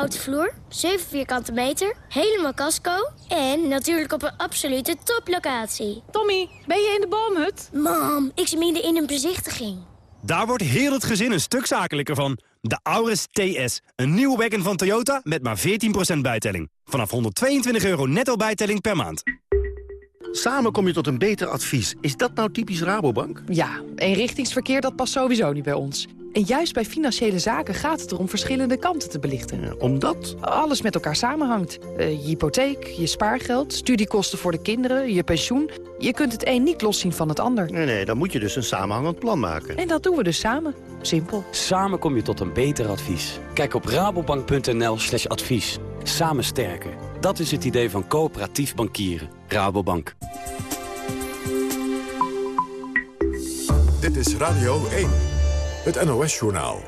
[SPEAKER 16] Houten vloer, 7 vierkante meter, helemaal casco... en natuurlijk op een absolute toplocatie.
[SPEAKER 17] Tommy, ben je in de boomhut?
[SPEAKER 16] Mam, ik zit midden in een bezichtiging.
[SPEAKER 18] Daar wordt heel het gezin een stuk zakelijker van. De Auris TS, een nieuwe wagon van Toyota met maar 14% bijtelling. Vanaf 122 euro netto bijtelling per maand.
[SPEAKER 19] Samen kom je tot een beter advies. Is dat nou typisch Rabobank?
[SPEAKER 17] Ja, eenrichtingsverkeer dat past sowieso niet bij ons. En juist bij financiële zaken gaat het erom verschillende kanten te belichten.
[SPEAKER 19] Ja, omdat?
[SPEAKER 17] Alles met elkaar samenhangt. Uh, je hypotheek, je spaargeld, studiekosten voor de kinderen, je pensioen. Je kunt het een niet loszien van het ander.
[SPEAKER 19] Nee, nee, dan moet je dus een samenhangend plan maken.
[SPEAKER 17] En dat doen we dus samen. Simpel.
[SPEAKER 20] Samen kom je tot een beter advies. Kijk op rabobank.nl slash advies. Samen sterker. Dat is het idee van coöperatief bankieren. Rabobank.
[SPEAKER 1] Dit is Radio 1. Het NOS-journaal.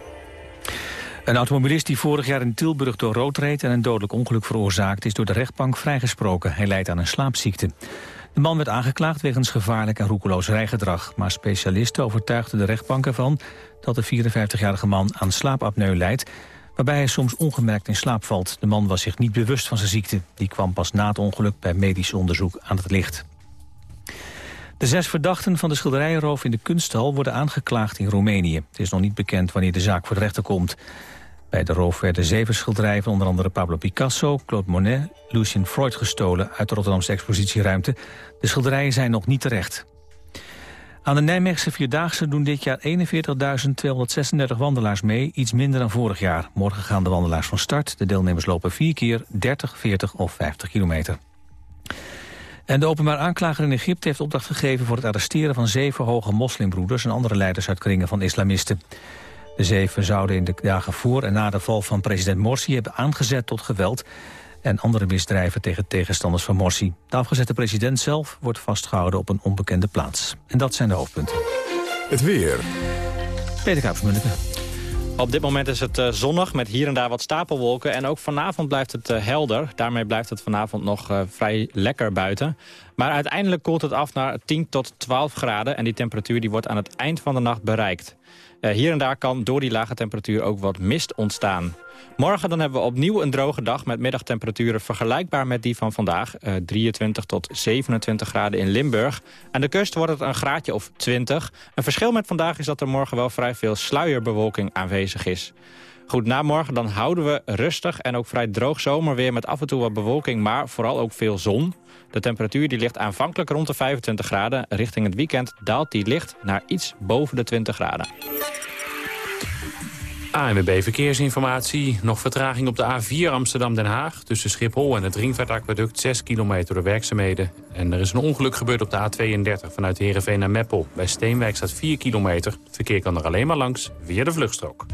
[SPEAKER 3] Een automobilist die vorig jaar in Tilburg door rood reed... en een dodelijk ongeluk veroorzaakt, is door de rechtbank vrijgesproken. Hij leidt aan een slaapziekte. De man werd aangeklaagd wegens gevaarlijk en roekeloos rijgedrag. Maar specialisten overtuigden de rechtbank ervan... dat de 54-jarige man aan slaapapneu leidt... waarbij hij soms ongemerkt in slaap valt. De man was zich niet bewust van zijn ziekte. Die kwam pas na het ongeluk bij medisch onderzoek aan het licht. De zes verdachten van de schilderijenroof in de kunsthal worden aangeklaagd in Roemenië. Het is nog niet bekend wanneer de zaak voor de rechter komt. Bij de roof werden zeven schilderijen onder andere Pablo Picasso, Claude Monet, Lucien Freud gestolen uit de Rotterdamse expositieruimte. De schilderijen zijn nog niet terecht. Aan de Nijmeegse Vierdaagse doen dit jaar 41.236 wandelaars mee, iets minder dan vorig jaar. Morgen gaan de wandelaars van start. De deelnemers lopen vier keer 30, 40 of 50 kilometer. En de openbaar aanklager in Egypte heeft opdracht gegeven... voor het arresteren van zeven hoge moslimbroeders... en andere leiders uit kringen van islamisten. De zeven zouden in de dagen voor en na de val van president Morsi... hebben aangezet tot geweld en andere misdrijven tegen tegenstanders van Morsi. De afgezette president zelf wordt vastgehouden op een onbekende plaats. En dat zijn de hoofdpunten.
[SPEAKER 1] Het weer.
[SPEAKER 3] Peter Kuipers-Munneke.
[SPEAKER 21] Op dit moment is het uh, zonnig met hier en daar wat stapelwolken. En ook vanavond blijft het uh, helder. Daarmee blijft het vanavond nog uh, vrij lekker buiten. Maar uiteindelijk koelt het af naar 10 tot 12 graden. En die temperatuur die wordt aan het eind van de nacht bereikt. hier en daar kan door die lage temperatuur ook wat mist ontstaan. Morgen dan hebben we opnieuw een droge dag met middagtemperaturen vergelijkbaar met die van vandaag. Uh, 23 tot 27 graden in Limburg. Aan de kust wordt het een graadje of 20. Een verschil met vandaag is dat er morgen wel vrij veel sluierbewolking aanwezig is. Goed, na morgen dan houden we rustig en ook vrij droog zomerweer... met af en toe wat bewolking, maar vooral ook veel zon. De temperatuur die ligt aanvankelijk rond de 25 graden. Richting het weekend daalt die licht naar iets boven de 20 graden.
[SPEAKER 8] ANWB Verkeersinformatie. Nog vertraging op de A4 Amsterdam-Den Haag. Tussen Schiphol en het Ringvaartaqueduct 6 kilometer door werkzaamheden. En er is een ongeluk gebeurd op de A32 vanuit Heerenveen naar Meppel. Bij Steenwijk staat 4 kilometer. Het verkeer kan er alleen maar langs via de vluchtstrook.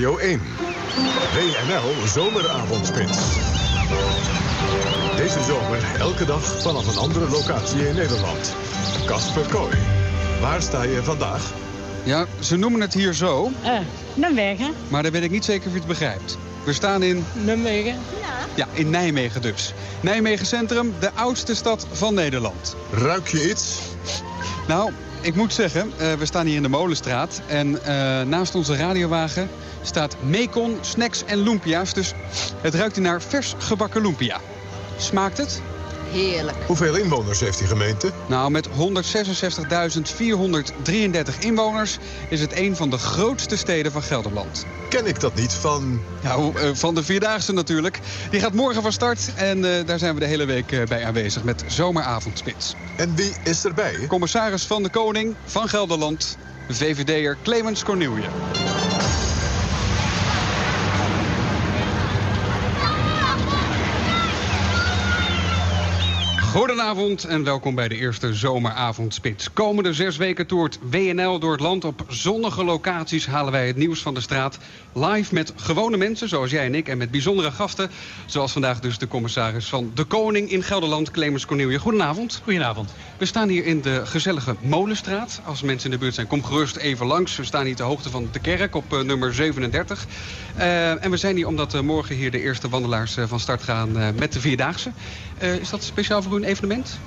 [SPEAKER 1] Radio 1. WNL Zomeravondspits. Deze zomer elke dag vanaf een andere locatie in Nederland. Kasper Kooi. Waar sta je vandaag?
[SPEAKER 14] Ja, ze noemen het hier zo.
[SPEAKER 22] Uh, Nijmegen.
[SPEAKER 14] Maar dan weet ik niet zeker of je het begrijpt. We staan in...
[SPEAKER 22] Nijmegen?
[SPEAKER 14] Ja. Ja, in Nijmegen dus. Nijmegen Centrum, de oudste stad van Nederland.
[SPEAKER 1] Ruik je iets?
[SPEAKER 14] Nou, ik moet zeggen, uh, we staan hier in de Molenstraat. En uh, naast onze radiowagen staat Mekon, snacks en lumpia's. Dus het ruikt hier naar vers gebakken lumpia. Smaakt het?
[SPEAKER 22] Heerlijk.
[SPEAKER 1] Hoeveel inwoners heeft die gemeente?
[SPEAKER 14] Nou, met 166.433 inwoners is het een van de grootste steden van Gelderland.
[SPEAKER 1] Ken ik dat niet van...
[SPEAKER 14] Nou, van de Vierdaagse natuurlijk. Die gaat morgen van start en uh, daar zijn we de hele week uh, bij aanwezig met Zomeravondspits.
[SPEAKER 1] En wie is erbij?
[SPEAKER 14] Commissaris van de Koning van Gelderland, VVD'er Clemens Cornelië. Goedenavond en welkom bij de eerste zomeravondspits. Komende zes weken toert WNL door het land. Op zonnige locaties halen wij het nieuws van de straat. Live met gewone mensen zoals jij en ik en met bijzondere gasten. Zoals vandaag dus de commissaris van De Koning in Gelderland, Clemens Cornelië. Goedenavond.
[SPEAKER 15] Goedenavond.
[SPEAKER 14] We staan hier in de gezellige Molenstraat. Als mensen in de buurt zijn, kom gerust even langs. We staan hier ter hoogte van de kerk op uh, nummer 37. Uh, en we zijn hier omdat uh, morgen hier de eerste wandelaars van start gaan met de Vierdaagse. Is dat speciaal voor u een evenement?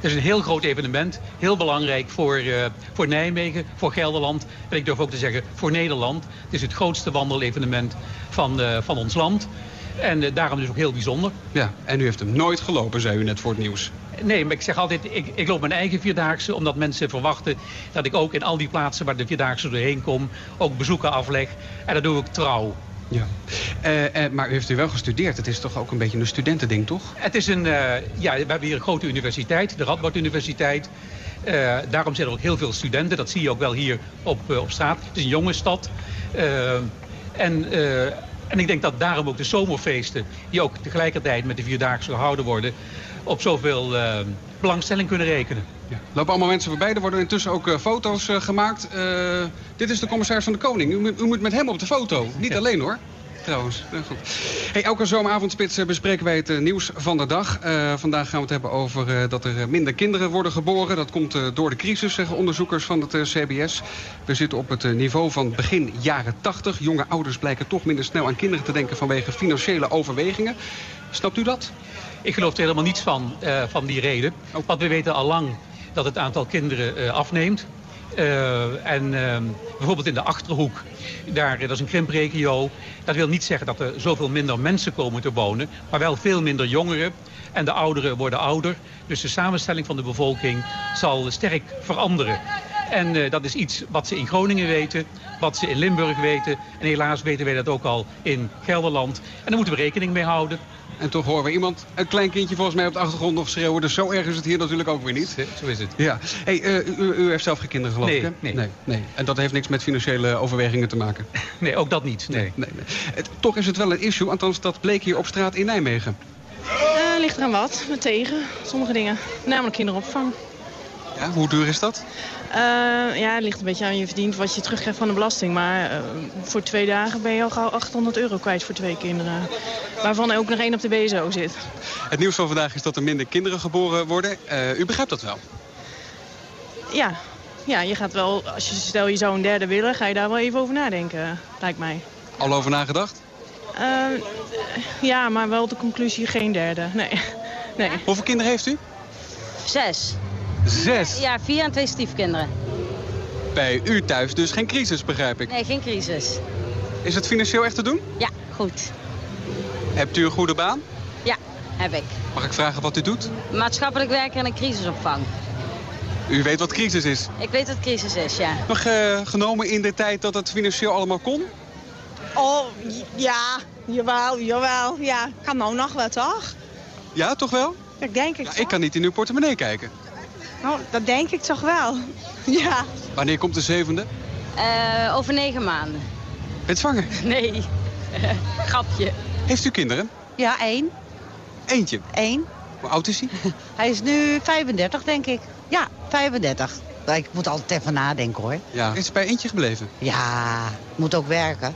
[SPEAKER 15] Het is een heel groot evenement, heel belangrijk voor, uh, voor Nijmegen, voor Gelderland en ik durf ook te zeggen voor Nederland. Het is het grootste wandelevenement van, uh, van ons land en uh, daarom dus ook heel bijzonder.
[SPEAKER 14] Ja, en u heeft hem nooit gelopen, zei u net voor het nieuws.
[SPEAKER 15] Nee, maar ik zeg altijd, ik, ik loop mijn eigen Vierdaagse... omdat mensen verwachten dat ik ook in al die plaatsen waar de Vierdaagse doorheen kom... ook bezoeken afleg. En dat doe ik trouw.
[SPEAKER 14] Ja. Uh, uh, maar u heeft u wel gestudeerd. Het is toch ook een beetje een studentending, toch?
[SPEAKER 15] Het is een... Uh, ja, we hebben hier een grote universiteit, de Radboud Universiteit. daarom zijn er ook heel veel studenten. Dat zie je ook wel hier op, op straat. Het is een jonge stad. en... En ik denk dat daarom ook de zomerfeesten, die ook tegelijkertijd met de Vierdaagse gehouden worden, op zoveel belangstelling kunnen rekenen.
[SPEAKER 14] Ja. Er lopen allemaal mensen voorbij. Er worden intussen ook uh, foto's uh, gemaakt. dit is de commissaris van de Koning. U, u, moet met hem op de foto. Niet alleen hoor. Trouwens. Ja, goed. Hey, elke zomeravondspits eh, bespreken wij het eh, nieuws van de dag. Eh, vandaag gaan we het hebben over dat er minder kinderen worden geboren. Dat komt door de crisis, zeggen onderzoekers van het CBS. We zitten op het niveau van begin jaren 80. Jonge ouders blijken toch minder snel aan kinderen te denken vanwege financiële overwegingen. Snapt u dat?
[SPEAKER 15] Ik geloof er helemaal niets van, van die reden. Want we weten al lang dat het aantal kinderen afneemt. Eh, en ehm, bijvoorbeeld in de Achterhoek, daar, dat is een krimpregio. Dat wil niet zeggen dat er zoveel minder mensen komen te wonen, maar wel veel minder jongeren. En de ouderen worden ouder, dus de samenstelling van de bevolking zal sterk veranderen. En eh, dat is iets wat ze in Groningen weten, wat ze in Limburg weten. En helaas weten wij dat ook al in Gelderland. En daar moeten we rekening mee houden.
[SPEAKER 14] En toch horen we iemand, een klein kindje volgens mij op de achtergrond nog schreeuwen. Dus zo erg is het hier natuurlijk ook weer niet.
[SPEAKER 15] Zo is het.
[SPEAKER 14] Ja. Hey, eh, u, u heeft zelf geen kinderen geloof
[SPEAKER 15] Nee,
[SPEAKER 14] ik, hè?
[SPEAKER 15] nee.
[SPEAKER 14] nee. Nee. En dat heeft niks met financiële overwegingen te maken?
[SPEAKER 15] Nee, ook dat niet. Nee.
[SPEAKER 14] nee, nee. Toch is het wel een issue, althans dat bleek hier op straat in Nijmegen.
[SPEAKER 23] Eh, ligt eraan wat, met tegen, sommige dingen. Namelijk kinderopvang.
[SPEAKER 14] Ja, hoe duur is dat?
[SPEAKER 23] Eh, ja, het ligt een beetje aan je verdient wat je terugkrijgt van de belasting. Maar eh, voor twee dagen ben je al gauw 800 euro kwijt voor twee kinderen. Waarvan er ook nog één op de BSO zit.
[SPEAKER 14] Het nieuws van vandaag is dat er minder kinderen geboren worden. Eh, u begrijpt dat wel?
[SPEAKER 23] Ja. ja, je gaat wel, als je stel je zou een derde willen, ga je daar wel even over nadenken, lijkt mij.
[SPEAKER 14] Al over nagedacht?
[SPEAKER 23] Eh, ja, maar wel de conclusie geen derde. Nee. nee.
[SPEAKER 14] Hoeveel kinderen heeft u?
[SPEAKER 24] Zes.
[SPEAKER 14] Zes?
[SPEAKER 24] Ja, vier en twee stiefkinderen.
[SPEAKER 14] Bij u thuis dus geen crisis, begrijp ik.
[SPEAKER 24] Nee, geen crisis.
[SPEAKER 14] Is het financieel echt te doen?
[SPEAKER 24] Ja, goed.
[SPEAKER 14] Hebt u een goede baan?
[SPEAKER 24] Ja, heb ik.
[SPEAKER 14] Mag ik vragen wat u doet?
[SPEAKER 24] Maatschappelijk werker en een crisisopvang.
[SPEAKER 14] U weet wat crisis is.
[SPEAKER 24] Ik weet wat crisis is, ja.
[SPEAKER 14] Nog eh, genomen in de tijd dat het financieel allemaal kon?
[SPEAKER 25] Oh, ja, jawel, jawel. Ja, kan nou nog wel, toch?
[SPEAKER 14] Ja, toch wel?
[SPEAKER 25] Dat denk ik
[SPEAKER 14] Ja,
[SPEAKER 25] toch.
[SPEAKER 14] ik kan niet in uw portemonnee kijken.
[SPEAKER 25] Nou, dat denk ik toch wel. Ja.
[SPEAKER 14] Wanneer komt de zevende?
[SPEAKER 24] Eh, over negen maanden.
[SPEAKER 14] Bent zwanger?
[SPEAKER 24] Nee. Grapje.
[SPEAKER 14] Heeft u kinderen?
[SPEAKER 26] Ja, één.
[SPEAKER 14] Eentje.
[SPEAKER 26] Eén.
[SPEAKER 14] Hoe oud is hij?
[SPEAKER 26] Hij is nu 35, denk ik. Ja, 35. Maar Ik moet altijd even nadenken, hoor.
[SPEAKER 14] Ja. Is het bij eentje gebleven?
[SPEAKER 26] Ja, moet ook werken.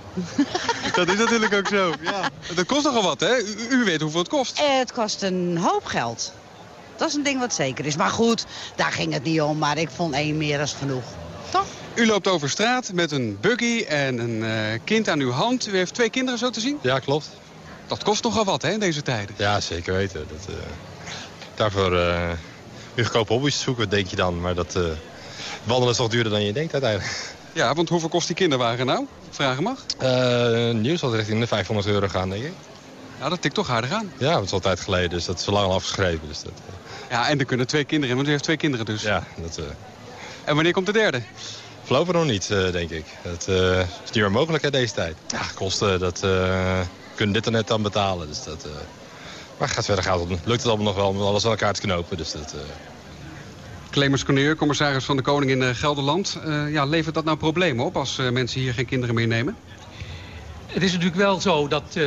[SPEAKER 14] Dat is natuurlijk ook zo. Ja. Dat kost nogal wat, hè? U, u weet hoeveel het kost.
[SPEAKER 26] Eh, Het kost een hoop geld. Dat is een ding wat zeker is. Maar goed, daar ging het niet om. Maar ik vond één meer als genoeg. Toch?
[SPEAKER 14] U loopt over straat met een buggy en een eh, kind aan uw hand. U heeft twee kinderen zo te zien?
[SPEAKER 27] Ja, klopt.
[SPEAKER 14] Dat kost nogal wat, hè, in deze tijden.
[SPEAKER 27] Ja, zeker weten. Dat, eh, daarvoor eh weer goedkope hobby's zoeken, denk je dan. Maar dat eh, wandelen is toch duurder dan je denkt uiteindelijk.
[SPEAKER 14] Ja, want hoeveel kost die kinderwagen nou? Vragen mag?
[SPEAKER 27] Eh nieuws zal richting de 500 euro gaan, denk ik.
[SPEAKER 14] Ja, dat tikt toch aardig aan.
[SPEAKER 27] Ja, dat is al tijd geleden, dus dat is al lang al afgeschreven. Dus dat,
[SPEAKER 14] Ja, en er kunnen twee kinderen in, want u heeft twee kinderen dus.
[SPEAKER 27] ja, dat... eh,
[SPEAKER 14] En wanneer komt de derde?
[SPEAKER 27] Voorlopig nog niet, eh, denk ik. Dat eh, is niet meer mogelijk hè, deze tijd. Ja, kosten, dat eh, kunnen dit er net dan betalen. Dus dat, eh, maar gaat verder gaat het, lukt het allemaal nog wel om alles aan elkaar te knopen. Dus dat, eh,
[SPEAKER 14] Clemens Corneur, commissaris van de Koning in Gelderland. Eh, ja, levert dat nou problemen op als eh, mensen hier geen kinderen meer nemen?
[SPEAKER 15] Het is natuurlijk wel zo dat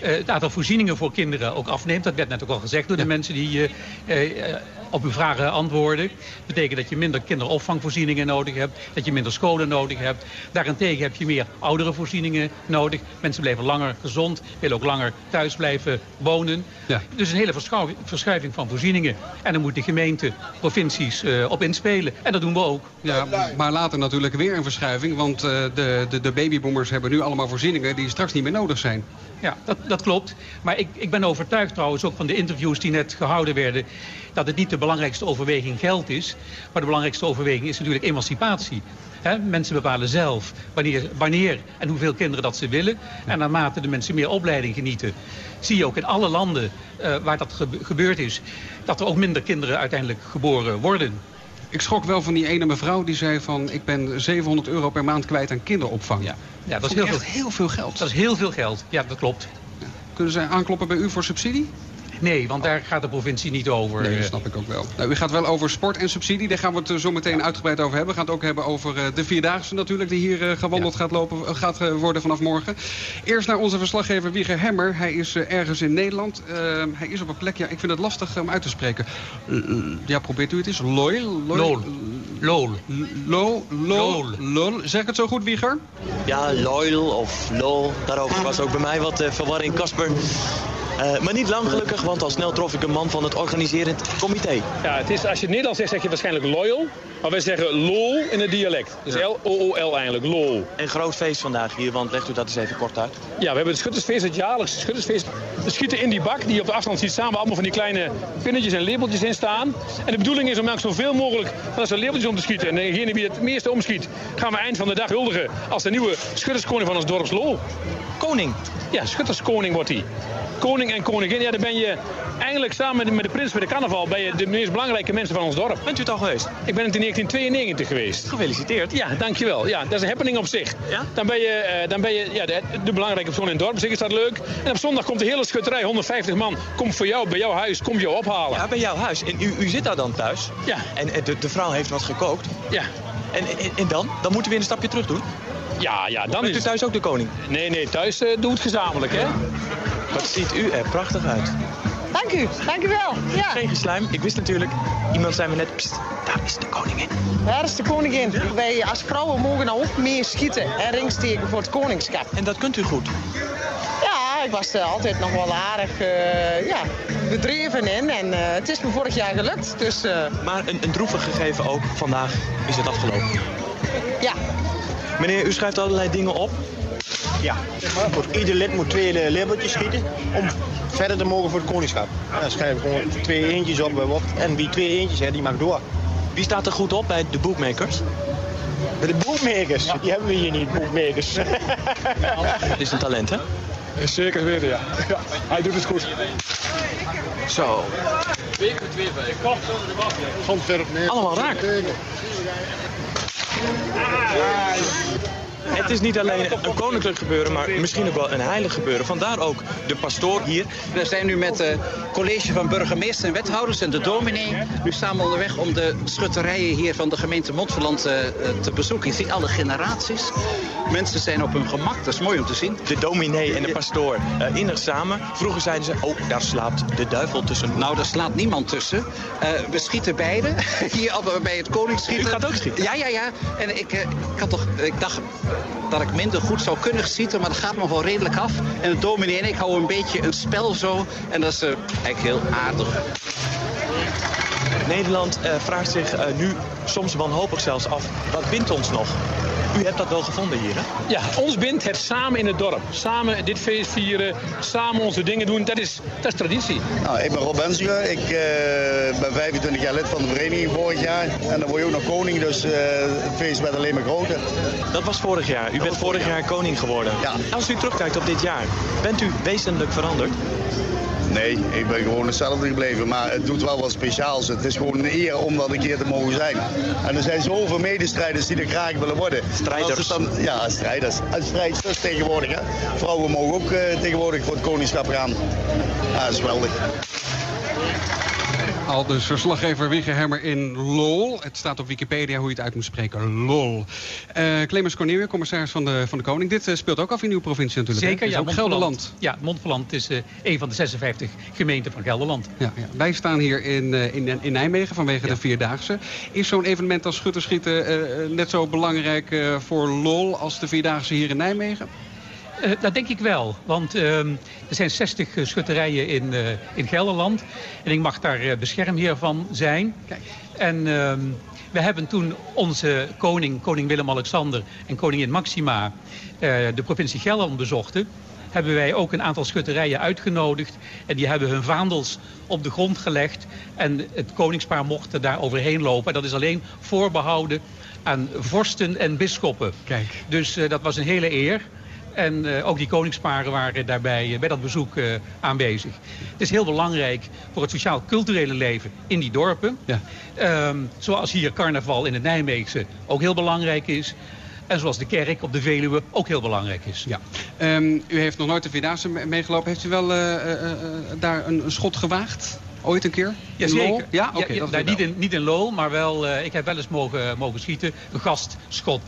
[SPEAKER 15] het aantal voorzieningen voor kinderen ook afneemt. Dat werd net ook al gezegd door de mensen die eh, eh, op uw vragen antwoorden. Dat betekent dat je minder kinderopvangvoorzieningen nodig hebt. Dat je minder scholen nodig hebt. Daarentegen heb je meer oudere voorzieningen nodig. Mensen blijven langer gezond. Willen ook langer thuis blijven wonen.
[SPEAKER 14] Ja.
[SPEAKER 15] Dus een hele verschuiving- van voorzieningen. En dan moeten gemeenten, provincies eh, op inspelen. En dat doen we ook.
[SPEAKER 14] Ja, maar later natuurlijk weer een verschuiving. Want eh, de, de, de babyboomers hebben nu allemaal voorzieningen die straks niet meer nodig zijn.
[SPEAKER 15] Ja, dat, dat klopt. Maar ik, ik ben overtuigd trouwens ook van de interviews die net gehouden werden... dat het niet de belangrijkste overweging geld is. Maar de belangrijkste overweging is natuurlijk emancipatie. Mensen bepalen zelf wanneer, wanneer en hoeveel kinderen dat ze willen. En naarmate de mensen meer opleiding genieten... zie je ook in alle landen eh, waar dat gebe- gebeurd is... dat er ook minder kinderen uiteindelijk geboren worden.
[SPEAKER 14] Ik schrok wel van die ene mevrouw die zei van... ik ben 700 euro per maand kwijt aan kinderopvang. Ja,
[SPEAKER 15] Ja, dat is heel veel,
[SPEAKER 14] heel veel geld.
[SPEAKER 15] Dat is heel veel geld. Ja, dat klopt.
[SPEAKER 14] Kunnen zij aankloppen bij u voor subsidie?
[SPEAKER 15] Nee, want daar gaat de provincie niet over.
[SPEAKER 14] Nee, dat snap ik ook wel. Nou, u gaat wel over sport en subsidie. Daar gaan we het eh, zo meteen uitgebreid over hebben. We gaan het ook hebben over eh, de Vierdaagse natuurlijk... die hier eh, gewandeld gaat, lopen, gaat worden vanaf morgen. Eerst naar onze verslaggever Wieger Hemmer. Hij is ergens in Nederland. Eh, hij is op een plek, ja, ik vind het lastig om uit te spreken. Ja, probeert u het eens. Loyal?
[SPEAKER 15] Lol. Lol.
[SPEAKER 14] Lol. Lol. Lol. Zeg ik het zo goed, Wieger?
[SPEAKER 28] Ja, loyal of lol. Daarover was ook bij mij wat verwarring, Casper. Eh, maar niet lang gelukkig, want al snel trof ik een man van het organiserend comité.
[SPEAKER 29] Ja, het is, als je het Nederlands zegt, zeg je waarschijnlijk loyal. Maar wij zeggen lol in het dialect. Dus L-O-O-L eigenlijk, lol.
[SPEAKER 28] Een groot feest vandaag hier, want legt u dat eens even kort uit.
[SPEAKER 29] Ja, we hebben het schuttersfeest, het jaarlijkse schuttersfeest. We schieten in die bak die je op de afstand ziet waar allemaal van die kleine pinnetjes en labeltjes in staan. En de bedoeling is om eigenlijk zoveel mogelijk van dat soort labeltjes om te schieten. En degene die het meeste omschiet, gaan we eind van de dag huldigen... als de nieuwe schutterskoning van ons dorps Lol.
[SPEAKER 28] Koning?
[SPEAKER 29] Ja, schutterskoning wordt hij. Koning en koningin, ja, dan ben je eigenlijk samen met de, met prins bij de carnaval... ben je de meest belangrijke mensen van ons dorp.
[SPEAKER 28] Bent u het al geweest?
[SPEAKER 29] Ik ben het in 1992 geweest.
[SPEAKER 28] Gefeliciteerd.
[SPEAKER 29] Ja, dankjewel. Ja, dat is een happening op zich.
[SPEAKER 28] Ja?
[SPEAKER 29] Dan ben je, eh, dan ben je ja, de, de belangrijke persoon in het dorp. Zich is dat leuk. En op zondag komt de hele schutterij, 150 man, komt voor jou, bij jouw huis, komt jou ophalen.
[SPEAKER 28] Ja, bij jouw huis. En u, u zit daar dan thuis.
[SPEAKER 29] Ja.
[SPEAKER 28] En eh, de, de vrouw heeft wat gekookt.
[SPEAKER 29] Ja.
[SPEAKER 28] En, en, en dan? Dan moeten we weer een stapje terug doen?
[SPEAKER 29] Ja, ja, dan
[SPEAKER 28] Bent
[SPEAKER 29] is
[SPEAKER 28] u thuis ook de koning?
[SPEAKER 29] Nee, nee, thuis uh, doe het gezamenlijk, hè?
[SPEAKER 28] Wat ziet u er prachtig uit.
[SPEAKER 30] Dank u, dank u wel. Ja.
[SPEAKER 28] Geen geslijm. Ik wist natuurlijk, iemand zei me net, pst, daar is de koningin.
[SPEAKER 30] Daar is de koningin. Wij als vrouwen mogen nou ook meer schieten en ringsteken voor het koningschap.
[SPEAKER 28] En dat kunt u goed?
[SPEAKER 30] Ja, ik was er altijd nog wel aardig uh, ja, bedreven in. En uh, het is me vorig jaar gelukt. Dus, uh...
[SPEAKER 28] Maar een, een droevig gegeven ook. Vandaag is het afgelopen.
[SPEAKER 30] Ja.
[SPEAKER 28] Meneer, u schrijft allerlei dingen op.
[SPEAKER 31] Ja, voor ieder lid moet twee labeltjes schieten om verder te mogen voor het koningschap. En dan schrijf ik gewoon twee eentjes op bij wat. En wie twee eentjes heeft, die mag door.
[SPEAKER 28] Wie staat er goed op bij de boekmakers?
[SPEAKER 31] Bij de boekmakers? Ja. Die hebben we hier niet, boekmakers.
[SPEAKER 28] Het is een talent, hè?
[SPEAKER 31] Zeker weten, ja. ja. Hij doet het goed.
[SPEAKER 28] Zo. Allemaal raak. Nice. Het is niet alleen een koninklijk gebeuren, maar misschien ook wel een heilig gebeuren. Vandaar ook de pastoor hier.
[SPEAKER 32] We zijn nu met het college van burgemeester en wethouders en de dominee. Nu staan we onderweg om de schutterijen hier van de gemeente Montferland te bezoeken. Je ziet alle generaties. Mensen zijn op hun gemak, dat is mooi om te zien.
[SPEAKER 28] De dominee en de pastoor uh, innig samen. Vroeger zeiden ze, oh, daar slaapt de duivel tussen.
[SPEAKER 32] Nou, daar slaat niemand tussen. Uh, we schieten beide. hier bij het koningsschieten.
[SPEAKER 28] U gaat ook schieten?
[SPEAKER 32] Ja, ja, ja. En ik, uh, ik, had toch, ik dacht dat ik minder goed zou kunnen schieten, maar dat gaat me wel redelijk af. En dominee en ik houden een beetje een spel zo. En dat is uh, eigenlijk heel aardig.
[SPEAKER 28] Nederland uh, vraagt zich uh, nu soms wanhopig zelfs af, wat bindt ons nog? U hebt dat wel gevonden hier, hè?
[SPEAKER 29] Ja, ons bindt het samen in het dorp. Samen dit feest vieren, samen onze dingen doen, dat is, dat is traditie.
[SPEAKER 31] Nou, ik ben Rob Bensiger. Ik uh, ben 25 jaar lid van de vereniging vorig jaar. En dan word je ook nog koning, dus uh, het feest werd alleen maar groter.
[SPEAKER 28] Dat was vorig jaar. U dat bent vorig jaar. jaar koning geworden.
[SPEAKER 31] Ja.
[SPEAKER 28] Als u terugkijkt op dit jaar, bent u wezenlijk veranderd?
[SPEAKER 31] Nee, ik ben gewoon hetzelfde gebleven. Maar het doet wel wat speciaals. Het is gewoon een eer om dat een keer te mogen zijn. En er zijn zoveel medestrijders die er graag willen worden.
[SPEAKER 28] Strijders.
[SPEAKER 31] Dan, ja, strijders. En strijdsters tegenwoordig. Hè. Vrouwen mogen ook uh, tegenwoordig voor het koningschap gaan. Ja, dat is geweldig.
[SPEAKER 14] Al dus verslaggever Wigge in LOL. Het staat op Wikipedia hoe je het uit moet spreken. LOL. Uh, Clemens Cornelius, commissaris van de, van de Koning. Dit uh, speelt ook af in uw provincie natuurlijk.
[SPEAKER 15] Zeker, ja.
[SPEAKER 14] ook Gelderland.
[SPEAKER 15] Ja, Montferland is uh, een van de 56 gemeenten van Gelderland.
[SPEAKER 14] Ja, ja. Wij staan hier in, in, in Nijmegen vanwege ja. de Vierdaagse. Is zo'n evenement als schutterschieten net zo belangrijk voor LOL als de Vierdaagse hier in Nijmegen?
[SPEAKER 15] Uh, dat denk ik wel, want uh, er zijn 60 schutterijen in, uh, in Gelderland. En ik mag daar beschermheer van zijn.
[SPEAKER 14] Kijk.
[SPEAKER 15] En we hebben toen onze koning, koning Willem-Alexander en koningin Maxima... de provincie Gelderland bezochten hebben wij ook een aantal schutterijen uitgenodigd. En die hebben hun vaandels op de grond gelegd. En het koningspaar mocht daar overheen lopen. Dat is alleen voorbehouden aan vorsten en bisschoppen.
[SPEAKER 14] Kijk.
[SPEAKER 15] Dus dat was een hele eer. En uh, ook die koningsparen waren daarbij uh, bij dat bezoek uh, aanwezig. Het is heel belangrijk voor het sociaal-culturele leven in die dorpen.
[SPEAKER 14] Ja.
[SPEAKER 15] Um, zoals hier carnaval in het Nijmeegse ook heel belangrijk is. En zoals de kerk op de Veluwe ook heel belangrijk is.
[SPEAKER 14] Ja. Ehm, u heeft nog nooit de Vierdaagse me- meegelopen. Heeft u wel eh, eh, eh, daar een, een schot gewaagd? Ooit een keer? Lol? Ja, oké. dat
[SPEAKER 15] nou,
[SPEAKER 14] wel.
[SPEAKER 15] niet, in, niet in Lol, maar wel, eh, ik heb wel eens mogen, mogen schieten. Een gastschot.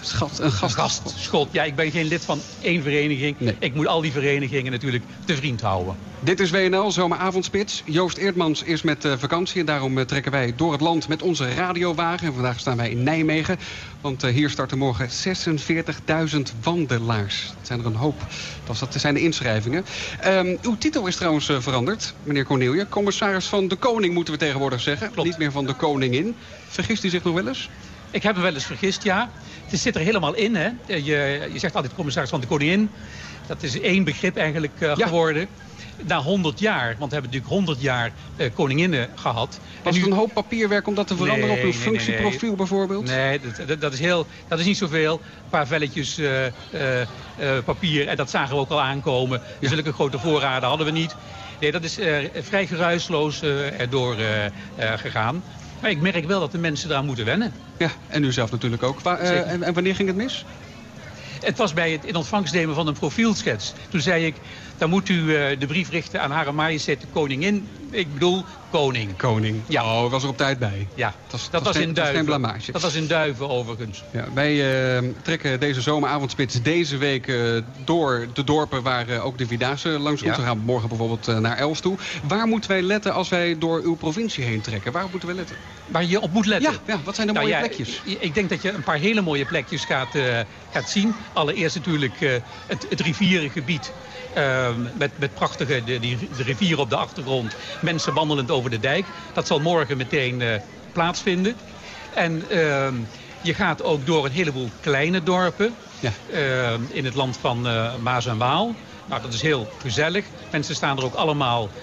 [SPEAKER 14] Schat, een
[SPEAKER 15] gastschot. Ja, ik ben geen lid van één vereniging. Ik moet al die verenigingen natuurlijk te vriend houden.
[SPEAKER 14] Dit is WNL, zomeravondspits. Joost Eertmans is met eh, vakantie en daarom eh, trekken wij door het land met onze radiowagen. En vandaag staan wij in Nijmegen, want eh, hier starten morgen 46.000 wandelaars. Dat zijn er een hoop. Dat dat zijn de inschrijvingen. Ehm, uw titel is trouwens veranderd, meneer Cornelia. Commissaris van de Koning moeten we tegenwoordig zeggen. Niet meer van de Koningin. Vergist u zich nog wel eens?
[SPEAKER 15] Ik heb me wel eens vergist, ja. Het zit er helemaal in, hè. Je, je zegt altijd commissaris van de koningin. Dat is één begrip eigenlijk eh, geworden. Na 100 jaar, want we hebben natuurlijk 100 jaar eh, koninginnen gehad.
[SPEAKER 14] Was het een hoop papierwerk om dat te veranderen op uw
[SPEAKER 15] Nee, nee, nee, nee.
[SPEAKER 14] functieprofiel bijvoorbeeld?
[SPEAKER 15] Nee, dat, dat, dat is heel, dat is niet zoveel. Een paar velletjes eh, eh, eh, papier en dat zagen we ook al aankomen. Zulke grote voorraden hadden we niet. Nee, dat is eh, vrij geruisloos eh, erdoor eh, eh, gegaan. Maar ik merk wel dat de mensen eraan moeten wennen.
[SPEAKER 14] Ja, en u zelf natuurlijk ook. Wa- eh, en wanneer ging het mis?
[SPEAKER 15] Het was bij het in ontvangst nemen van een profielschets. Toen zei ik, dan moet u eh, de brief richten aan Hare Majesteit de Koningin. Ik bedoel, koning.
[SPEAKER 14] Koning.
[SPEAKER 15] Ja.
[SPEAKER 14] Oh, was er op tijd bij.
[SPEAKER 15] Ja, dat,
[SPEAKER 14] was
[SPEAKER 15] was
[SPEAKER 14] geen-
[SPEAKER 15] in
[SPEAKER 14] dat was geen
[SPEAKER 15] Duiven. Dat was in Duiven overigens.
[SPEAKER 14] Ja, wij eh, trekken deze zomeravondspits deze week eh, door de dorpen waar eh, ook de Vierdaagse langs komt.
[SPEAKER 15] Ja.
[SPEAKER 14] We gaan morgen bijvoorbeeld naar Els toe. Waar moeten wij letten als wij door uw provincie heen trekken? Waar moeten we letten?
[SPEAKER 15] Waar je op moet letten.
[SPEAKER 14] Ja, ja wat zijn de
[SPEAKER 15] Nou
[SPEAKER 14] mooie plekjes?
[SPEAKER 15] Ik denk dat je een paar hele mooie plekjes gaat, gaat zien. Allereerst natuurlijk eh, het, het rivierengebied. eh, met, met prachtige de, die, de rivier op de achtergrond. Mensen wandelend over de dijk. Dat zal morgen meteen eh, plaatsvinden. En ehm, je gaat ook door een heleboel kleine dorpen. eh, in het land van eh, Maas en Waal. Nou, dat is heel gezellig. Mensen staan er ook allemaal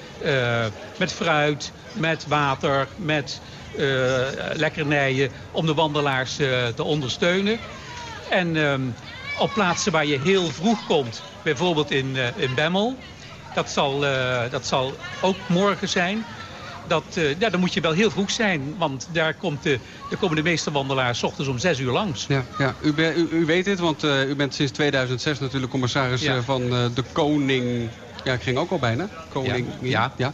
[SPEAKER 15] met fruit, met water, met lekkernijen om de wandelaars te ondersteunen. En ehm, op plaatsen waar je heel vroeg komt, bijvoorbeeld in, eh, in Bemmel, dat zal, eh, dat zal ook morgen zijn. Dat, eh, ja, dan moet je wel heel vroeg zijn, want daar, komt de, daar komen de meeste wandelaars 's ochtends om zes uur langs.
[SPEAKER 14] Ja, ja. U, u, u weet dit, want u bent sinds 2006 natuurlijk commissaris
[SPEAKER 15] Ja.
[SPEAKER 14] van de Koning... Ja, ik ging ook al bijna. Koning.
[SPEAKER 15] Ja.
[SPEAKER 14] ja.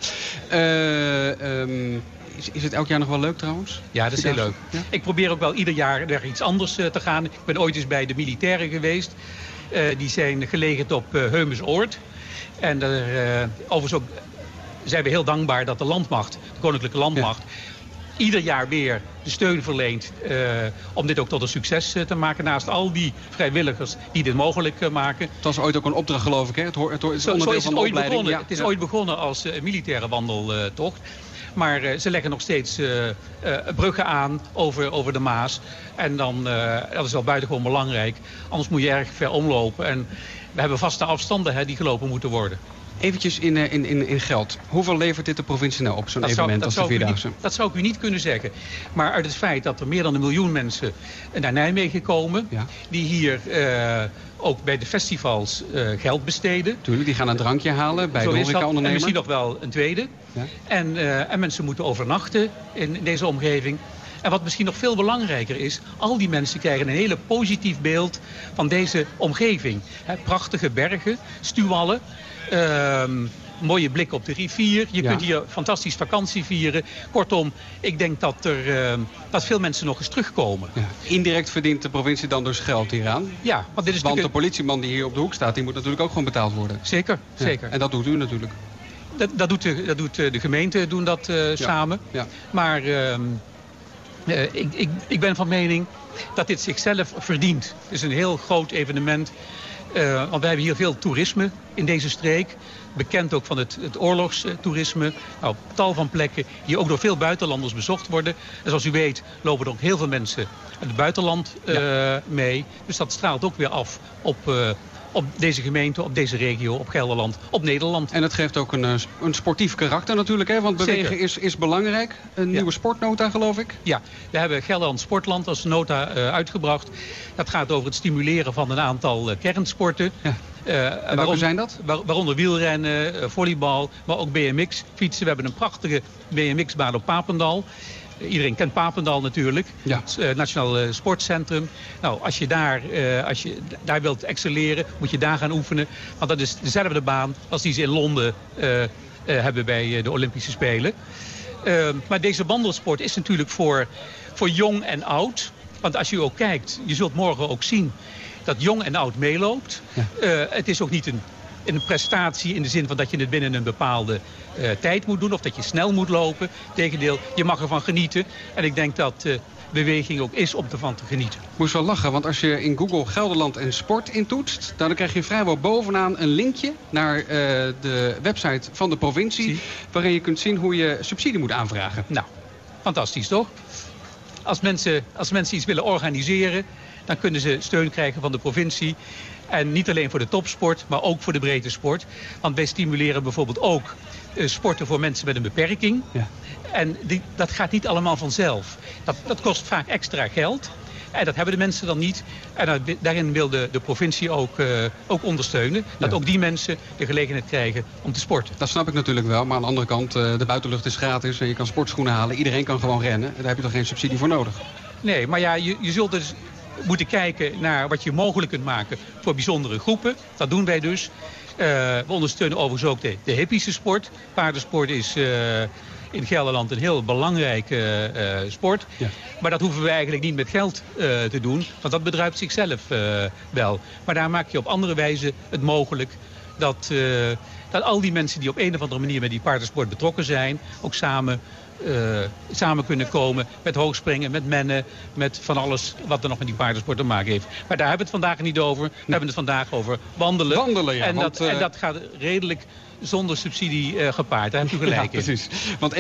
[SPEAKER 14] Eh, ehm, is, is het elk jaar nog wel leuk trouwens?
[SPEAKER 15] Ja, dat is heel leuk.
[SPEAKER 14] Ja?
[SPEAKER 15] Ik probeer ook wel ieder jaar naar iets anders eh, te gaan. Ik ben ooit eens bij de militairen geweest. Eh, die zijn gelegerd op eh Heumensoord. En daar, eh, overigens ook zijn we heel dankbaar dat de landmacht, de koninklijke landmacht... ieder jaar weer de steun verleent om dit ook tot een succes te maken. Naast al die vrijwilligers die dit mogelijk maken.
[SPEAKER 14] Het was ooit ook een opdracht geloof ik, hè? Het, hoort, het, hoort- het is
[SPEAKER 15] Zo, zo
[SPEAKER 14] onderdeel
[SPEAKER 15] is
[SPEAKER 14] van
[SPEAKER 15] het
[SPEAKER 14] de
[SPEAKER 15] ooit
[SPEAKER 14] opleiding.
[SPEAKER 15] begonnen.
[SPEAKER 14] Ja,
[SPEAKER 15] het is
[SPEAKER 14] ja.
[SPEAKER 15] ooit begonnen als militaire wandeltocht. Maar eh, ze leggen nog steeds eh, eh, bruggen aan over, over de Maas. En dan, dat is wel buitengewoon belangrijk. Anders moet je erg ver omlopen. En we hebben vaste afstanden hè, die gelopen moeten worden.
[SPEAKER 14] Eventjes in, eh, in, in, in geld. Hoeveel levert dit de provincie nou op, zo'n evenement als de Vierdaagse?
[SPEAKER 15] niet, dat zou ik u niet kunnen zeggen. Maar uit het feit dat er meer dan een miljoen mensen naar Nijmegen komen... die hier eh, ook bij de festivals eh, geld besteden...
[SPEAKER 14] Tuurlijk, die gaan een drankje halen bij
[SPEAKER 15] Zo
[SPEAKER 14] de
[SPEAKER 15] dat. En
[SPEAKER 14] horecaondernemer.
[SPEAKER 15] misschien nog wel een tweede.
[SPEAKER 14] Ja.
[SPEAKER 15] En, eh, en mensen moeten overnachten in, in deze omgeving. En wat misschien nog veel belangrijker is... al die mensen krijgen een hele positief beeld van deze omgeving. Prachtige bergen, stuwallen... ehm, mooie blik op de rivier. Je
[SPEAKER 14] Ja.
[SPEAKER 15] kunt hier fantastisch vakantie vieren. Kortom, ik denk dat, er, ehm, dat veel mensen nog eens terugkomen.
[SPEAKER 14] Ja. Indirect verdient de provincie dan dus geld hieraan.
[SPEAKER 15] Ja, want dit is
[SPEAKER 14] Want de politieman die hier op de hoek staat, die moet natuurlijk ook gewoon betaald worden.
[SPEAKER 15] Zeker,
[SPEAKER 14] Ja.
[SPEAKER 15] zeker.
[SPEAKER 14] En dat doet u natuurlijk.
[SPEAKER 15] Dat, dat, doet de, dat doet eh, de gemeente, doen dat eh, samen.
[SPEAKER 14] Ja.
[SPEAKER 15] Maar ehm, eh, ik, ik, ik ben van mening dat dit zichzelf verdient. Het is een heel groot evenement. Eh, want wij hebben hier veel toerisme in deze streek. Bekend ook van het, het oorlogstoerisme. Nou, op tal van plekken die ook door veel buitenlanders bezocht worden. En zoals u weet lopen er ook heel veel mensen uit het buitenland eh, mee. Dus dat straalt ook weer af op, eh, op deze gemeente, op deze regio, op Gelderland, op Nederland.
[SPEAKER 14] En het geeft ook een, eh, een sportief karakter natuurlijk, hè? want bewegen
[SPEAKER 15] Zeker.
[SPEAKER 14] is, is belangrijk. Een nieuwe sportnota geloof ik.
[SPEAKER 15] Ja, we hebben Gelderland Sportland als nota eh, uitgebracht. Dat gaat over het stimuleren van een aantal eh, kernsporten. en
[SPEAKER 14] welke zijn dat?
[SPEAKER 15] waaronder wielrennen, volleybal, maar ook BMX fietsen. We hebben een prachtige BMX-baan op Papendal. Iedereen kent Papendal natuurlijk,
[SPEAKER 14] ja.
[SPEAKER 15] het uh, Nationaal uh, Sportcentrum. Nou, als je, daar, uh, als je daar wilt excelleren, moet je daar gaan oefenen. Want dat is dezelfde baan als die ze in Londen hebben bij de Olympische Spelen. Ehm, maar deze wandelsport is natuurlijk voor, voor jong en oud. Want als je ook kijkt, je zult morgen ook zien dat jong en oud meeloopt. Ja. het is ook niet een een prestatie in de zin van dat je het binnen een bepaalde uh, tijd moet doen... of dat je snel moet lopen. Tegendeel, je mag ervan genieten. En ik denk dat uh, beweging ook is om ervan te genieten.
[SPEAKER 14] Moest wel lachen, want als je in Google Gelderland en sport intoetst... dan krijg je vrijwel bovenaan een linkje naar uh, de website van de provincie... Zie. waarin je kunt zien hoe je subsidie moet aanvragen.
[SPEAKER 15] Nou, fantastisch toch? Als mensen, als mensen iets willen organiseren... dan kunnen ze steun krijgen van de provincie... En niet alleen voor de topsport, maar ook voor de breedte sport. Want wij stimuleren bijvoorbeeld ook uh, sporten voor mensen met een beperking.
[SPEAKER 14] Ja.
[SPEAKER 15] En die, dat gaat niet allemaal vanzelf. Dat, dat kost vaak extra geld. En dat hebben de mensen dan niet. En daarin wil de, de provincie ook, uh, ook ondersteunen. Dat ja. ook die mensen de gelegenheid krijgen om te sporten.
[SPEAKER 14] Dat snap ik natuurlijk wel. Maar aan de andere kant, uh, de buitenlucht is gratis. En je kan sportschoenen halen. Iedereen kan gewoon rennen. Daar heb je toch geen subsidie voor nodig?
[SPEAKER 15] Nee, maar ja, je, je zult dus moeten kijken naar wat je mogelijk kunt maken voor bijzondere groepen. Dat doen wij dus. Uh, we ondersteunen overigens ook de, de hippische sport. Paardensport is uh, in Gelderland een heel belangrijke uh, sport.
[SPEAKER 14] Ja.
[SPEAKER 15] Maar dat hoeven we eigenlijk niet met geld te doen. Want dat bedruipt zichzelf wel. Maar daar maak je op andere wijze het mogelijk dat, dat al die mensen die op een of andere manier met die paardensport betrokken zijn... ook samen uh, samen kunnen komen met hoogspringen, met mennen, met van alles wat er nog met die paardensport te maken heeft. Maar daar hebben we het vandaag niet over. We hebben het vandaag over wandelen.
[SPEAKER 14] Wandelen, ja.
[SPEAKER 15] En,
[SPEAKER 14] want,
[SPEAKER 15] dat, en dat gaat redelijk zonder subsidie uh, gepaard. Daar heb je gelijk
[SPEAKER 14] ja, precies. Want 1,4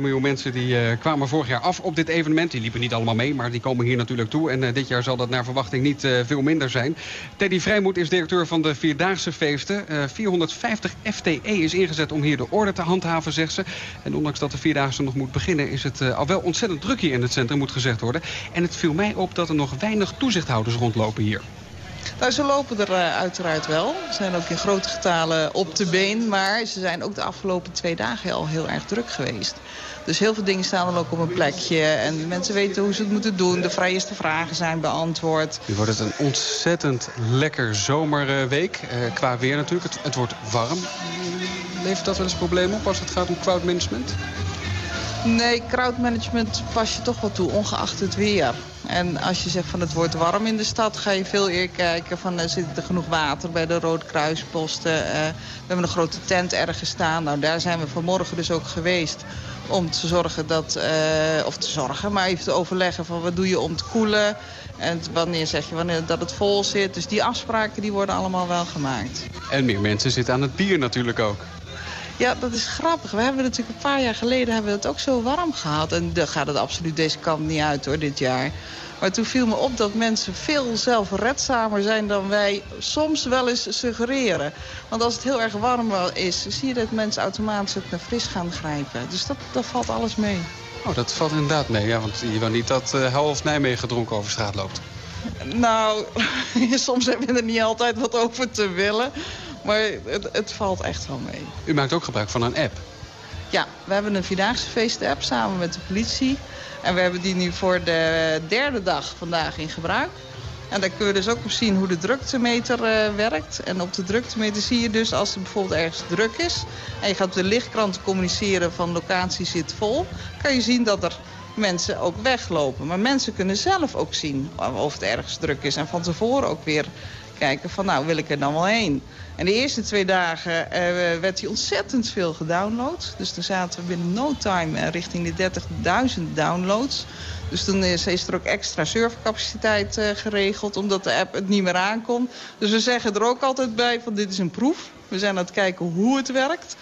[SPEAKER 14] miljoen mensen die uh, kwamen vorig jaar af op dit evenement. Die liepen niet allemaal mee, maar die komen hier natuurlijk toe. En dit jaar zal dat naar verwachting niet veel minder zijn. Teddy Vrijmoed is directeur van de Vierdaagse Feesten. 450 FTE is ingezet om hier de orde te handhaven, zegt ze. En ondanks dat de Vierdaagse nog moet beginnen... is het al wel ontzettend druk hier in het centrum, moet gezegd worden. En het viel mij op dat er nog weinig toezichthouders rondlopen hier.
[SPEAKER 30] Nou, ze lopen er uh, uiteraard wel. Ze zijn ook in grote getalen op de been. Maar ze zijn ook de afgelopen twee dagen al heel erg druk geweest. Dus heel veel dingen staan dan ook op een plekje. En mensen weten hoe ze het moeten doen. De vrijeste vragen zijn beantwoord.
[SPEAKER 14] Nu wordt het een ontzettend lekker zomerweek. Uh, qua weer natuurlijk. Het, het wordt warm. Levert dat wel eens problemen op als het gaat om crowdmanagement?
[SPEAKER 30] Nee, crowdmanagement pas je toch wel toe, ongeacht het weer. En als je zegt van het wordt warm in de stad, ga je veel eerder kijken van uh, zit er genoeg water bij de Roodkruisposten. Uh, we hebben een grote tent ergens staan. Nou, daar zijn we vanmorgen dus ook geweest om te zorgen dat, uh, of te zorgen, maar even te overleggen van wat doe je om te koelen. En wanneer zeg je wanneer dat het vol zit. Dus die afspraken die worden allemaal wel gemaakt.
[SPEAKER 14] En meer mensen zitten aan het bier natuurlijk ook.
[SPEAKER 30] Ja, dat is grappig. We hebben natuurlijk een paar jaar geleden hebben we het ook zo warm gehad. En dan gaat het absoluut deze kant niet uit hoor, dit jaar. Maar toen viel me op dat mensen veel zelfredzamer zijn dan wij soms wel eens suggereren. Want als het heel erg warm is, zie je dat mensen automatisch naar fris gaan grijpen. Dus dat, dat valt alles mee.
[SPEAKER 14] Oh, dat valt inderdaad mee. Ja, want je wil niet dat uh, Hou of Nijmegen gedronken over straat loopt.
[SPEAKER 30] Nou, soms hebben we er niet altijd wat over te willen. Maar het, het, valt echt wel mee.
[SPEAKER 14] U maakt ook gebruik van een app?
[SPEAKER 30] Ja, we hebben een Vierdaagse feesten-app samen met de politie. En we hebben die nu voor de derde dag vandaag in gebruik. En daar kun je dus ook op zien hoe de druktemeter uh, werkt. En op de druktemeter zie je dus als er bijvoorbeeld ergens druk is... en je gaat op de lichtkranten communiceren van locatie zit vol... kan je zien dat er mensen ook weglopen. Maar mensen kunnen zelf ook zien of het ergens druk is. En van tevoren ook weer kijken van nou wil ik er dan wel heen. En de eerste twee dagen uh, werd hij ontzettend veel gedownload. Dus toen zaten we binnen no time uh, richting de 30.000 downloads. Dus toen is, is er ook extra servercapaciteit uh, geregeld... omdat de app het niet meer aankon. Dus we zeggen er ook altijd bij van dit is een proef. We zijn aan het kijken hoe het werkt.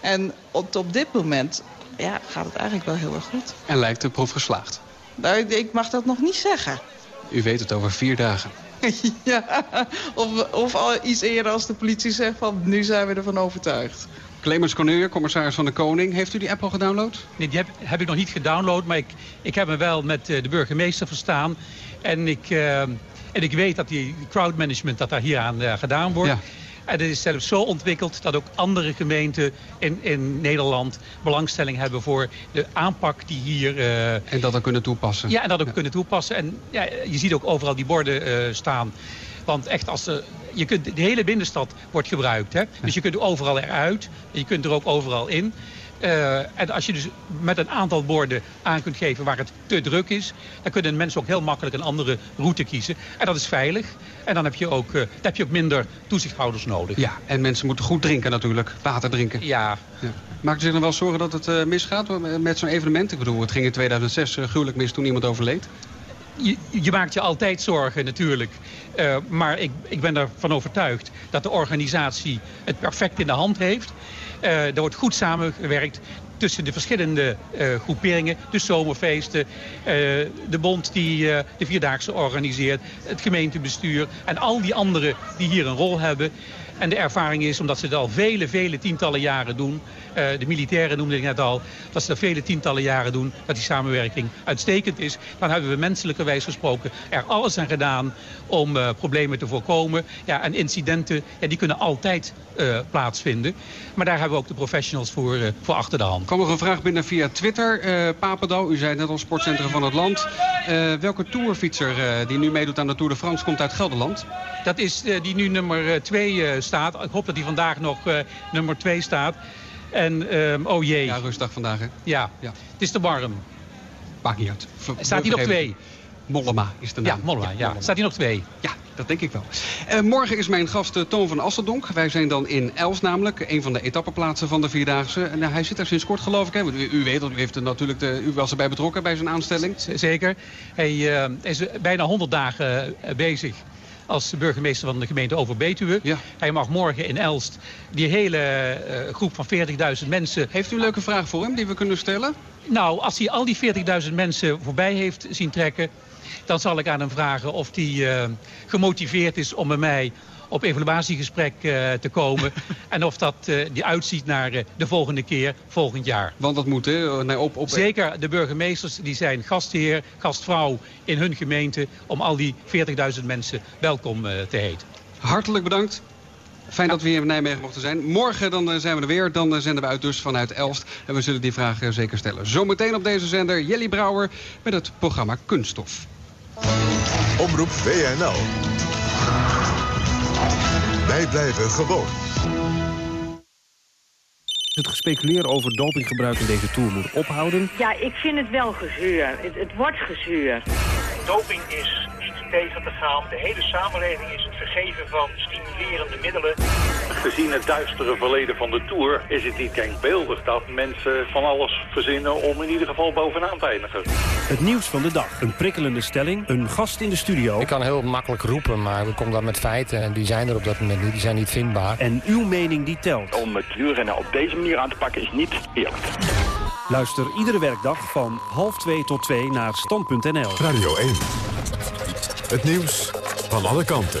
[SPEAKER 30] En op, op dit moment ja, gaat het eigenlijk wel heel erg goed.
[SPEAKER 14] En lijkt de proef geslaagd?
[SPEAKER 30] Nou, ik mag dat nog niet zeggen.
[SPEAKER 14] U weet het over vier dagen.
[SPEAKER 30] ja, of, of al iets eerder als de politie zegt van nu zijn we ervan overtuigd.
[SPEAKER 14] Clemens Cornelius, commissaris van de Koning. Heeft u die app al gedownload?
[SPEAKER 15] Nee, die heb, heb ik nog niet gedownload. Maar ik, ik heb me wel met uh, de burgemeester verstaan. En ik, uh, En ik weet dat die crowdmanagement dat daar hier aan uh, gedaan wordt. Ja. En het is zelfs zo ontwikkeld dat ook andere gemeenten in, in Nederland belangstelling hebben voor de aanpak die hier... Uh...
[SPEAKER 14] En dat dan kunnen toepassen.
[SPEAKER 15] Ja, en dat ook kunnen toepassen. En ja, je ziet ook overal die borden uh, staan. Want echt, als de, je kunt, de hele binnenstad wordt gebruikt. Hè? Dus je kunt er overal eruit. Je kunt er ook overal in. Uh, en als je dus met een aantal borden aan kunt geven waar het te druk is... dan kunnen mensen ook heel makkelijk een andere route kiezen. En dat is veilig. En dan heb je ook, uh, heb je ook minder toezichthouders nodig.
[SPEAKER 14] Ja, en mensen moeten goed drinken natuurlijk. Water drinken.
[SPEAKER 15] Ja. ja.
[SPEAKER 14] Maakt u zich dan wel zorgen dat het uh, misgaat met zo'n evenement? Ik bedoel, het ging in 2006 gruwelijk mis toen iemand overleed.
[SPEAKER 15] Je, je, maakt je altijd zorgen natuurlijk. Uh, maar ik, ik ben ervan overtuigd dat de organisatie het perfect in de hand heeft. Uh, er wordt goed samengewerkt tussen de verschillende uh, groeperingen. De zomerfeesten, de bond die de Vierdaagse organiseert, het gemeentebestuur en al die anderen die hier een rol hebben. En de ervaring is, omdat ze het al vele, vele tientallen jaren doen... Uh, de militairen noemde ik net al, dat ze dat vele tientallen jaren doen... dat die samenwerking uitstekend is. Dan hebben we menselijkerwijs gesproken er alles aan gedaan om uh, problemen te voorkomen. Ja, en incidenten, ja, die kunnen altijd uh, plaatsvinden. Maar daar hebben we ook de professionals voor, voor achter de hand.
[SPEAKER 14] kwam nog een vraag binnen via Twitter. Papendal, u zei net al sportcentrum van het land. welke tourfietser die nu meedoet aan de Tour de France komt uit Gelderland?
[SPEAKER 15] Dat is die nu nummer 2 staat. Ik hoop dat hij vandaag nog uh, nummer 2 staat. En, um, oh jee.
[SPEAKER 14] Ja, rustdag vandaag, hè?
[SPEAKER 15] Ja, ja. het is te warm.
[SPEAKER 14] Maakt niet uit.
[SPEAKER 15] staat hij nog 2?
[SPEAKER 14] Mollema is de naam.
[SPEAKER 15] Ja, Mollema, ja. Staat hij nog 2?
[SPEAKER 14] Ja, dat denk ik wel. Uh, morgen is mijn gast uh, Toon van Asseldonk. Wij zijn dan in Els namelijk, een van de etappeplaatsen van de Vierdaagse. En uh, hij zit daar sinds kort geloof ik. Hè? U, u weet dat, u, heeft er natuurlijk de, u was erbij betrokken bij zijn aanstelling.
[SPEAKER 15] Zeker. Hij is bijna 100 dagen bezig als burgemeester van de gemeente Overbetuwe. Ja. Hij mag morgen in Elst die hele uh, groep van 40.000 mensen...
[SPEAKER 14] Heeft u een leuke vraag voor hem die we kunnen stellen?
[SPEAKER 15] Nou, als hij al die 40.000 mensen voorbij heeft zien trekken... dan zal ik aan hem vragen of hij uh, gemotiveerd is om bij mij op evaluatiegesprek uh, te komen. en of dat uh, die uitziet naar uh, de volgende keer, volgend jaar.
[SPEAKER 14] Want dat moet, hè? Nee, op, op...
[SPEAKER 15] Zeker, de burgemeesters die zijn gastheer, gastvrouw in hun gemeente... om al die 40.000 mensen welkom te heten.
[SPEAKER 14] Hartelijk bedankt. Fijn dat we hier in Nijmegen mochten zijn. Morgen dan zijn we er weer. Dan zenden we uit dus vanuit Elst. En we zullen die vraag zeker stellen. Zometeen op deze zender Jelly Brouwer met het programma Kunststof.
[SPEAKER 1] Omroep WNL. Wij blijven gewoon.
[SPEAKER 33] Het gespeculeer over dopinggebruik in deze Tour moet ophouden.
[SPEAKER 34] Ja, ik vind het wel gezeur. Het, het wordt gezeur.
[SPEAKER 35] Doping is niet tegen te gaan. De hele samenleving is het vergeven van stimulerende middelen.
[SPEAKER 36] Gezien het duistere verleden van de Tour is het niet denkbeeldig dat mensen van alles verzinnen om in ieder geval bovenaan te eindigen.
[SPEAKER 33] Het nieuws van de dag. Een prikkelende stelling. Een gast in de studio.
[SPEAKER 37] Ik kan heel makkelijk roepen, maar we komen dan met feiten en die zijn er op dat moment niet. Die zijn niet vindbaar.
[SPEAKER 33] En uw mening die telt.
[SPEAKER 38] Om het wielrennen op deze manier aan te pakken is niet eerlijk.
[SPEAKER 33] Luister iedere werkdag van half 2 tot 2 naar stand.nl.
[SPEAKER 1] Radio 1. Het nieuws van alle kanten.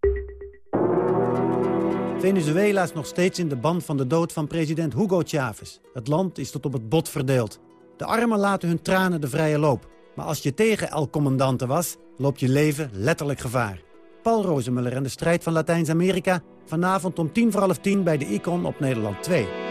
[SPEAKER 39] Venezuela is nog steeds in de ban van de dood van president Hugo Chavez. Het land is tot op het bot verdeeld. De armen laten hun tranen de vrije loop. Maar als je tegen El Commandante was, loopt je leven letterlijk gevaar. Paul Rozemuller en de strijd van Latijns-Amerika... vanavond om tien voor half tien bij de Icon op Nederland 2.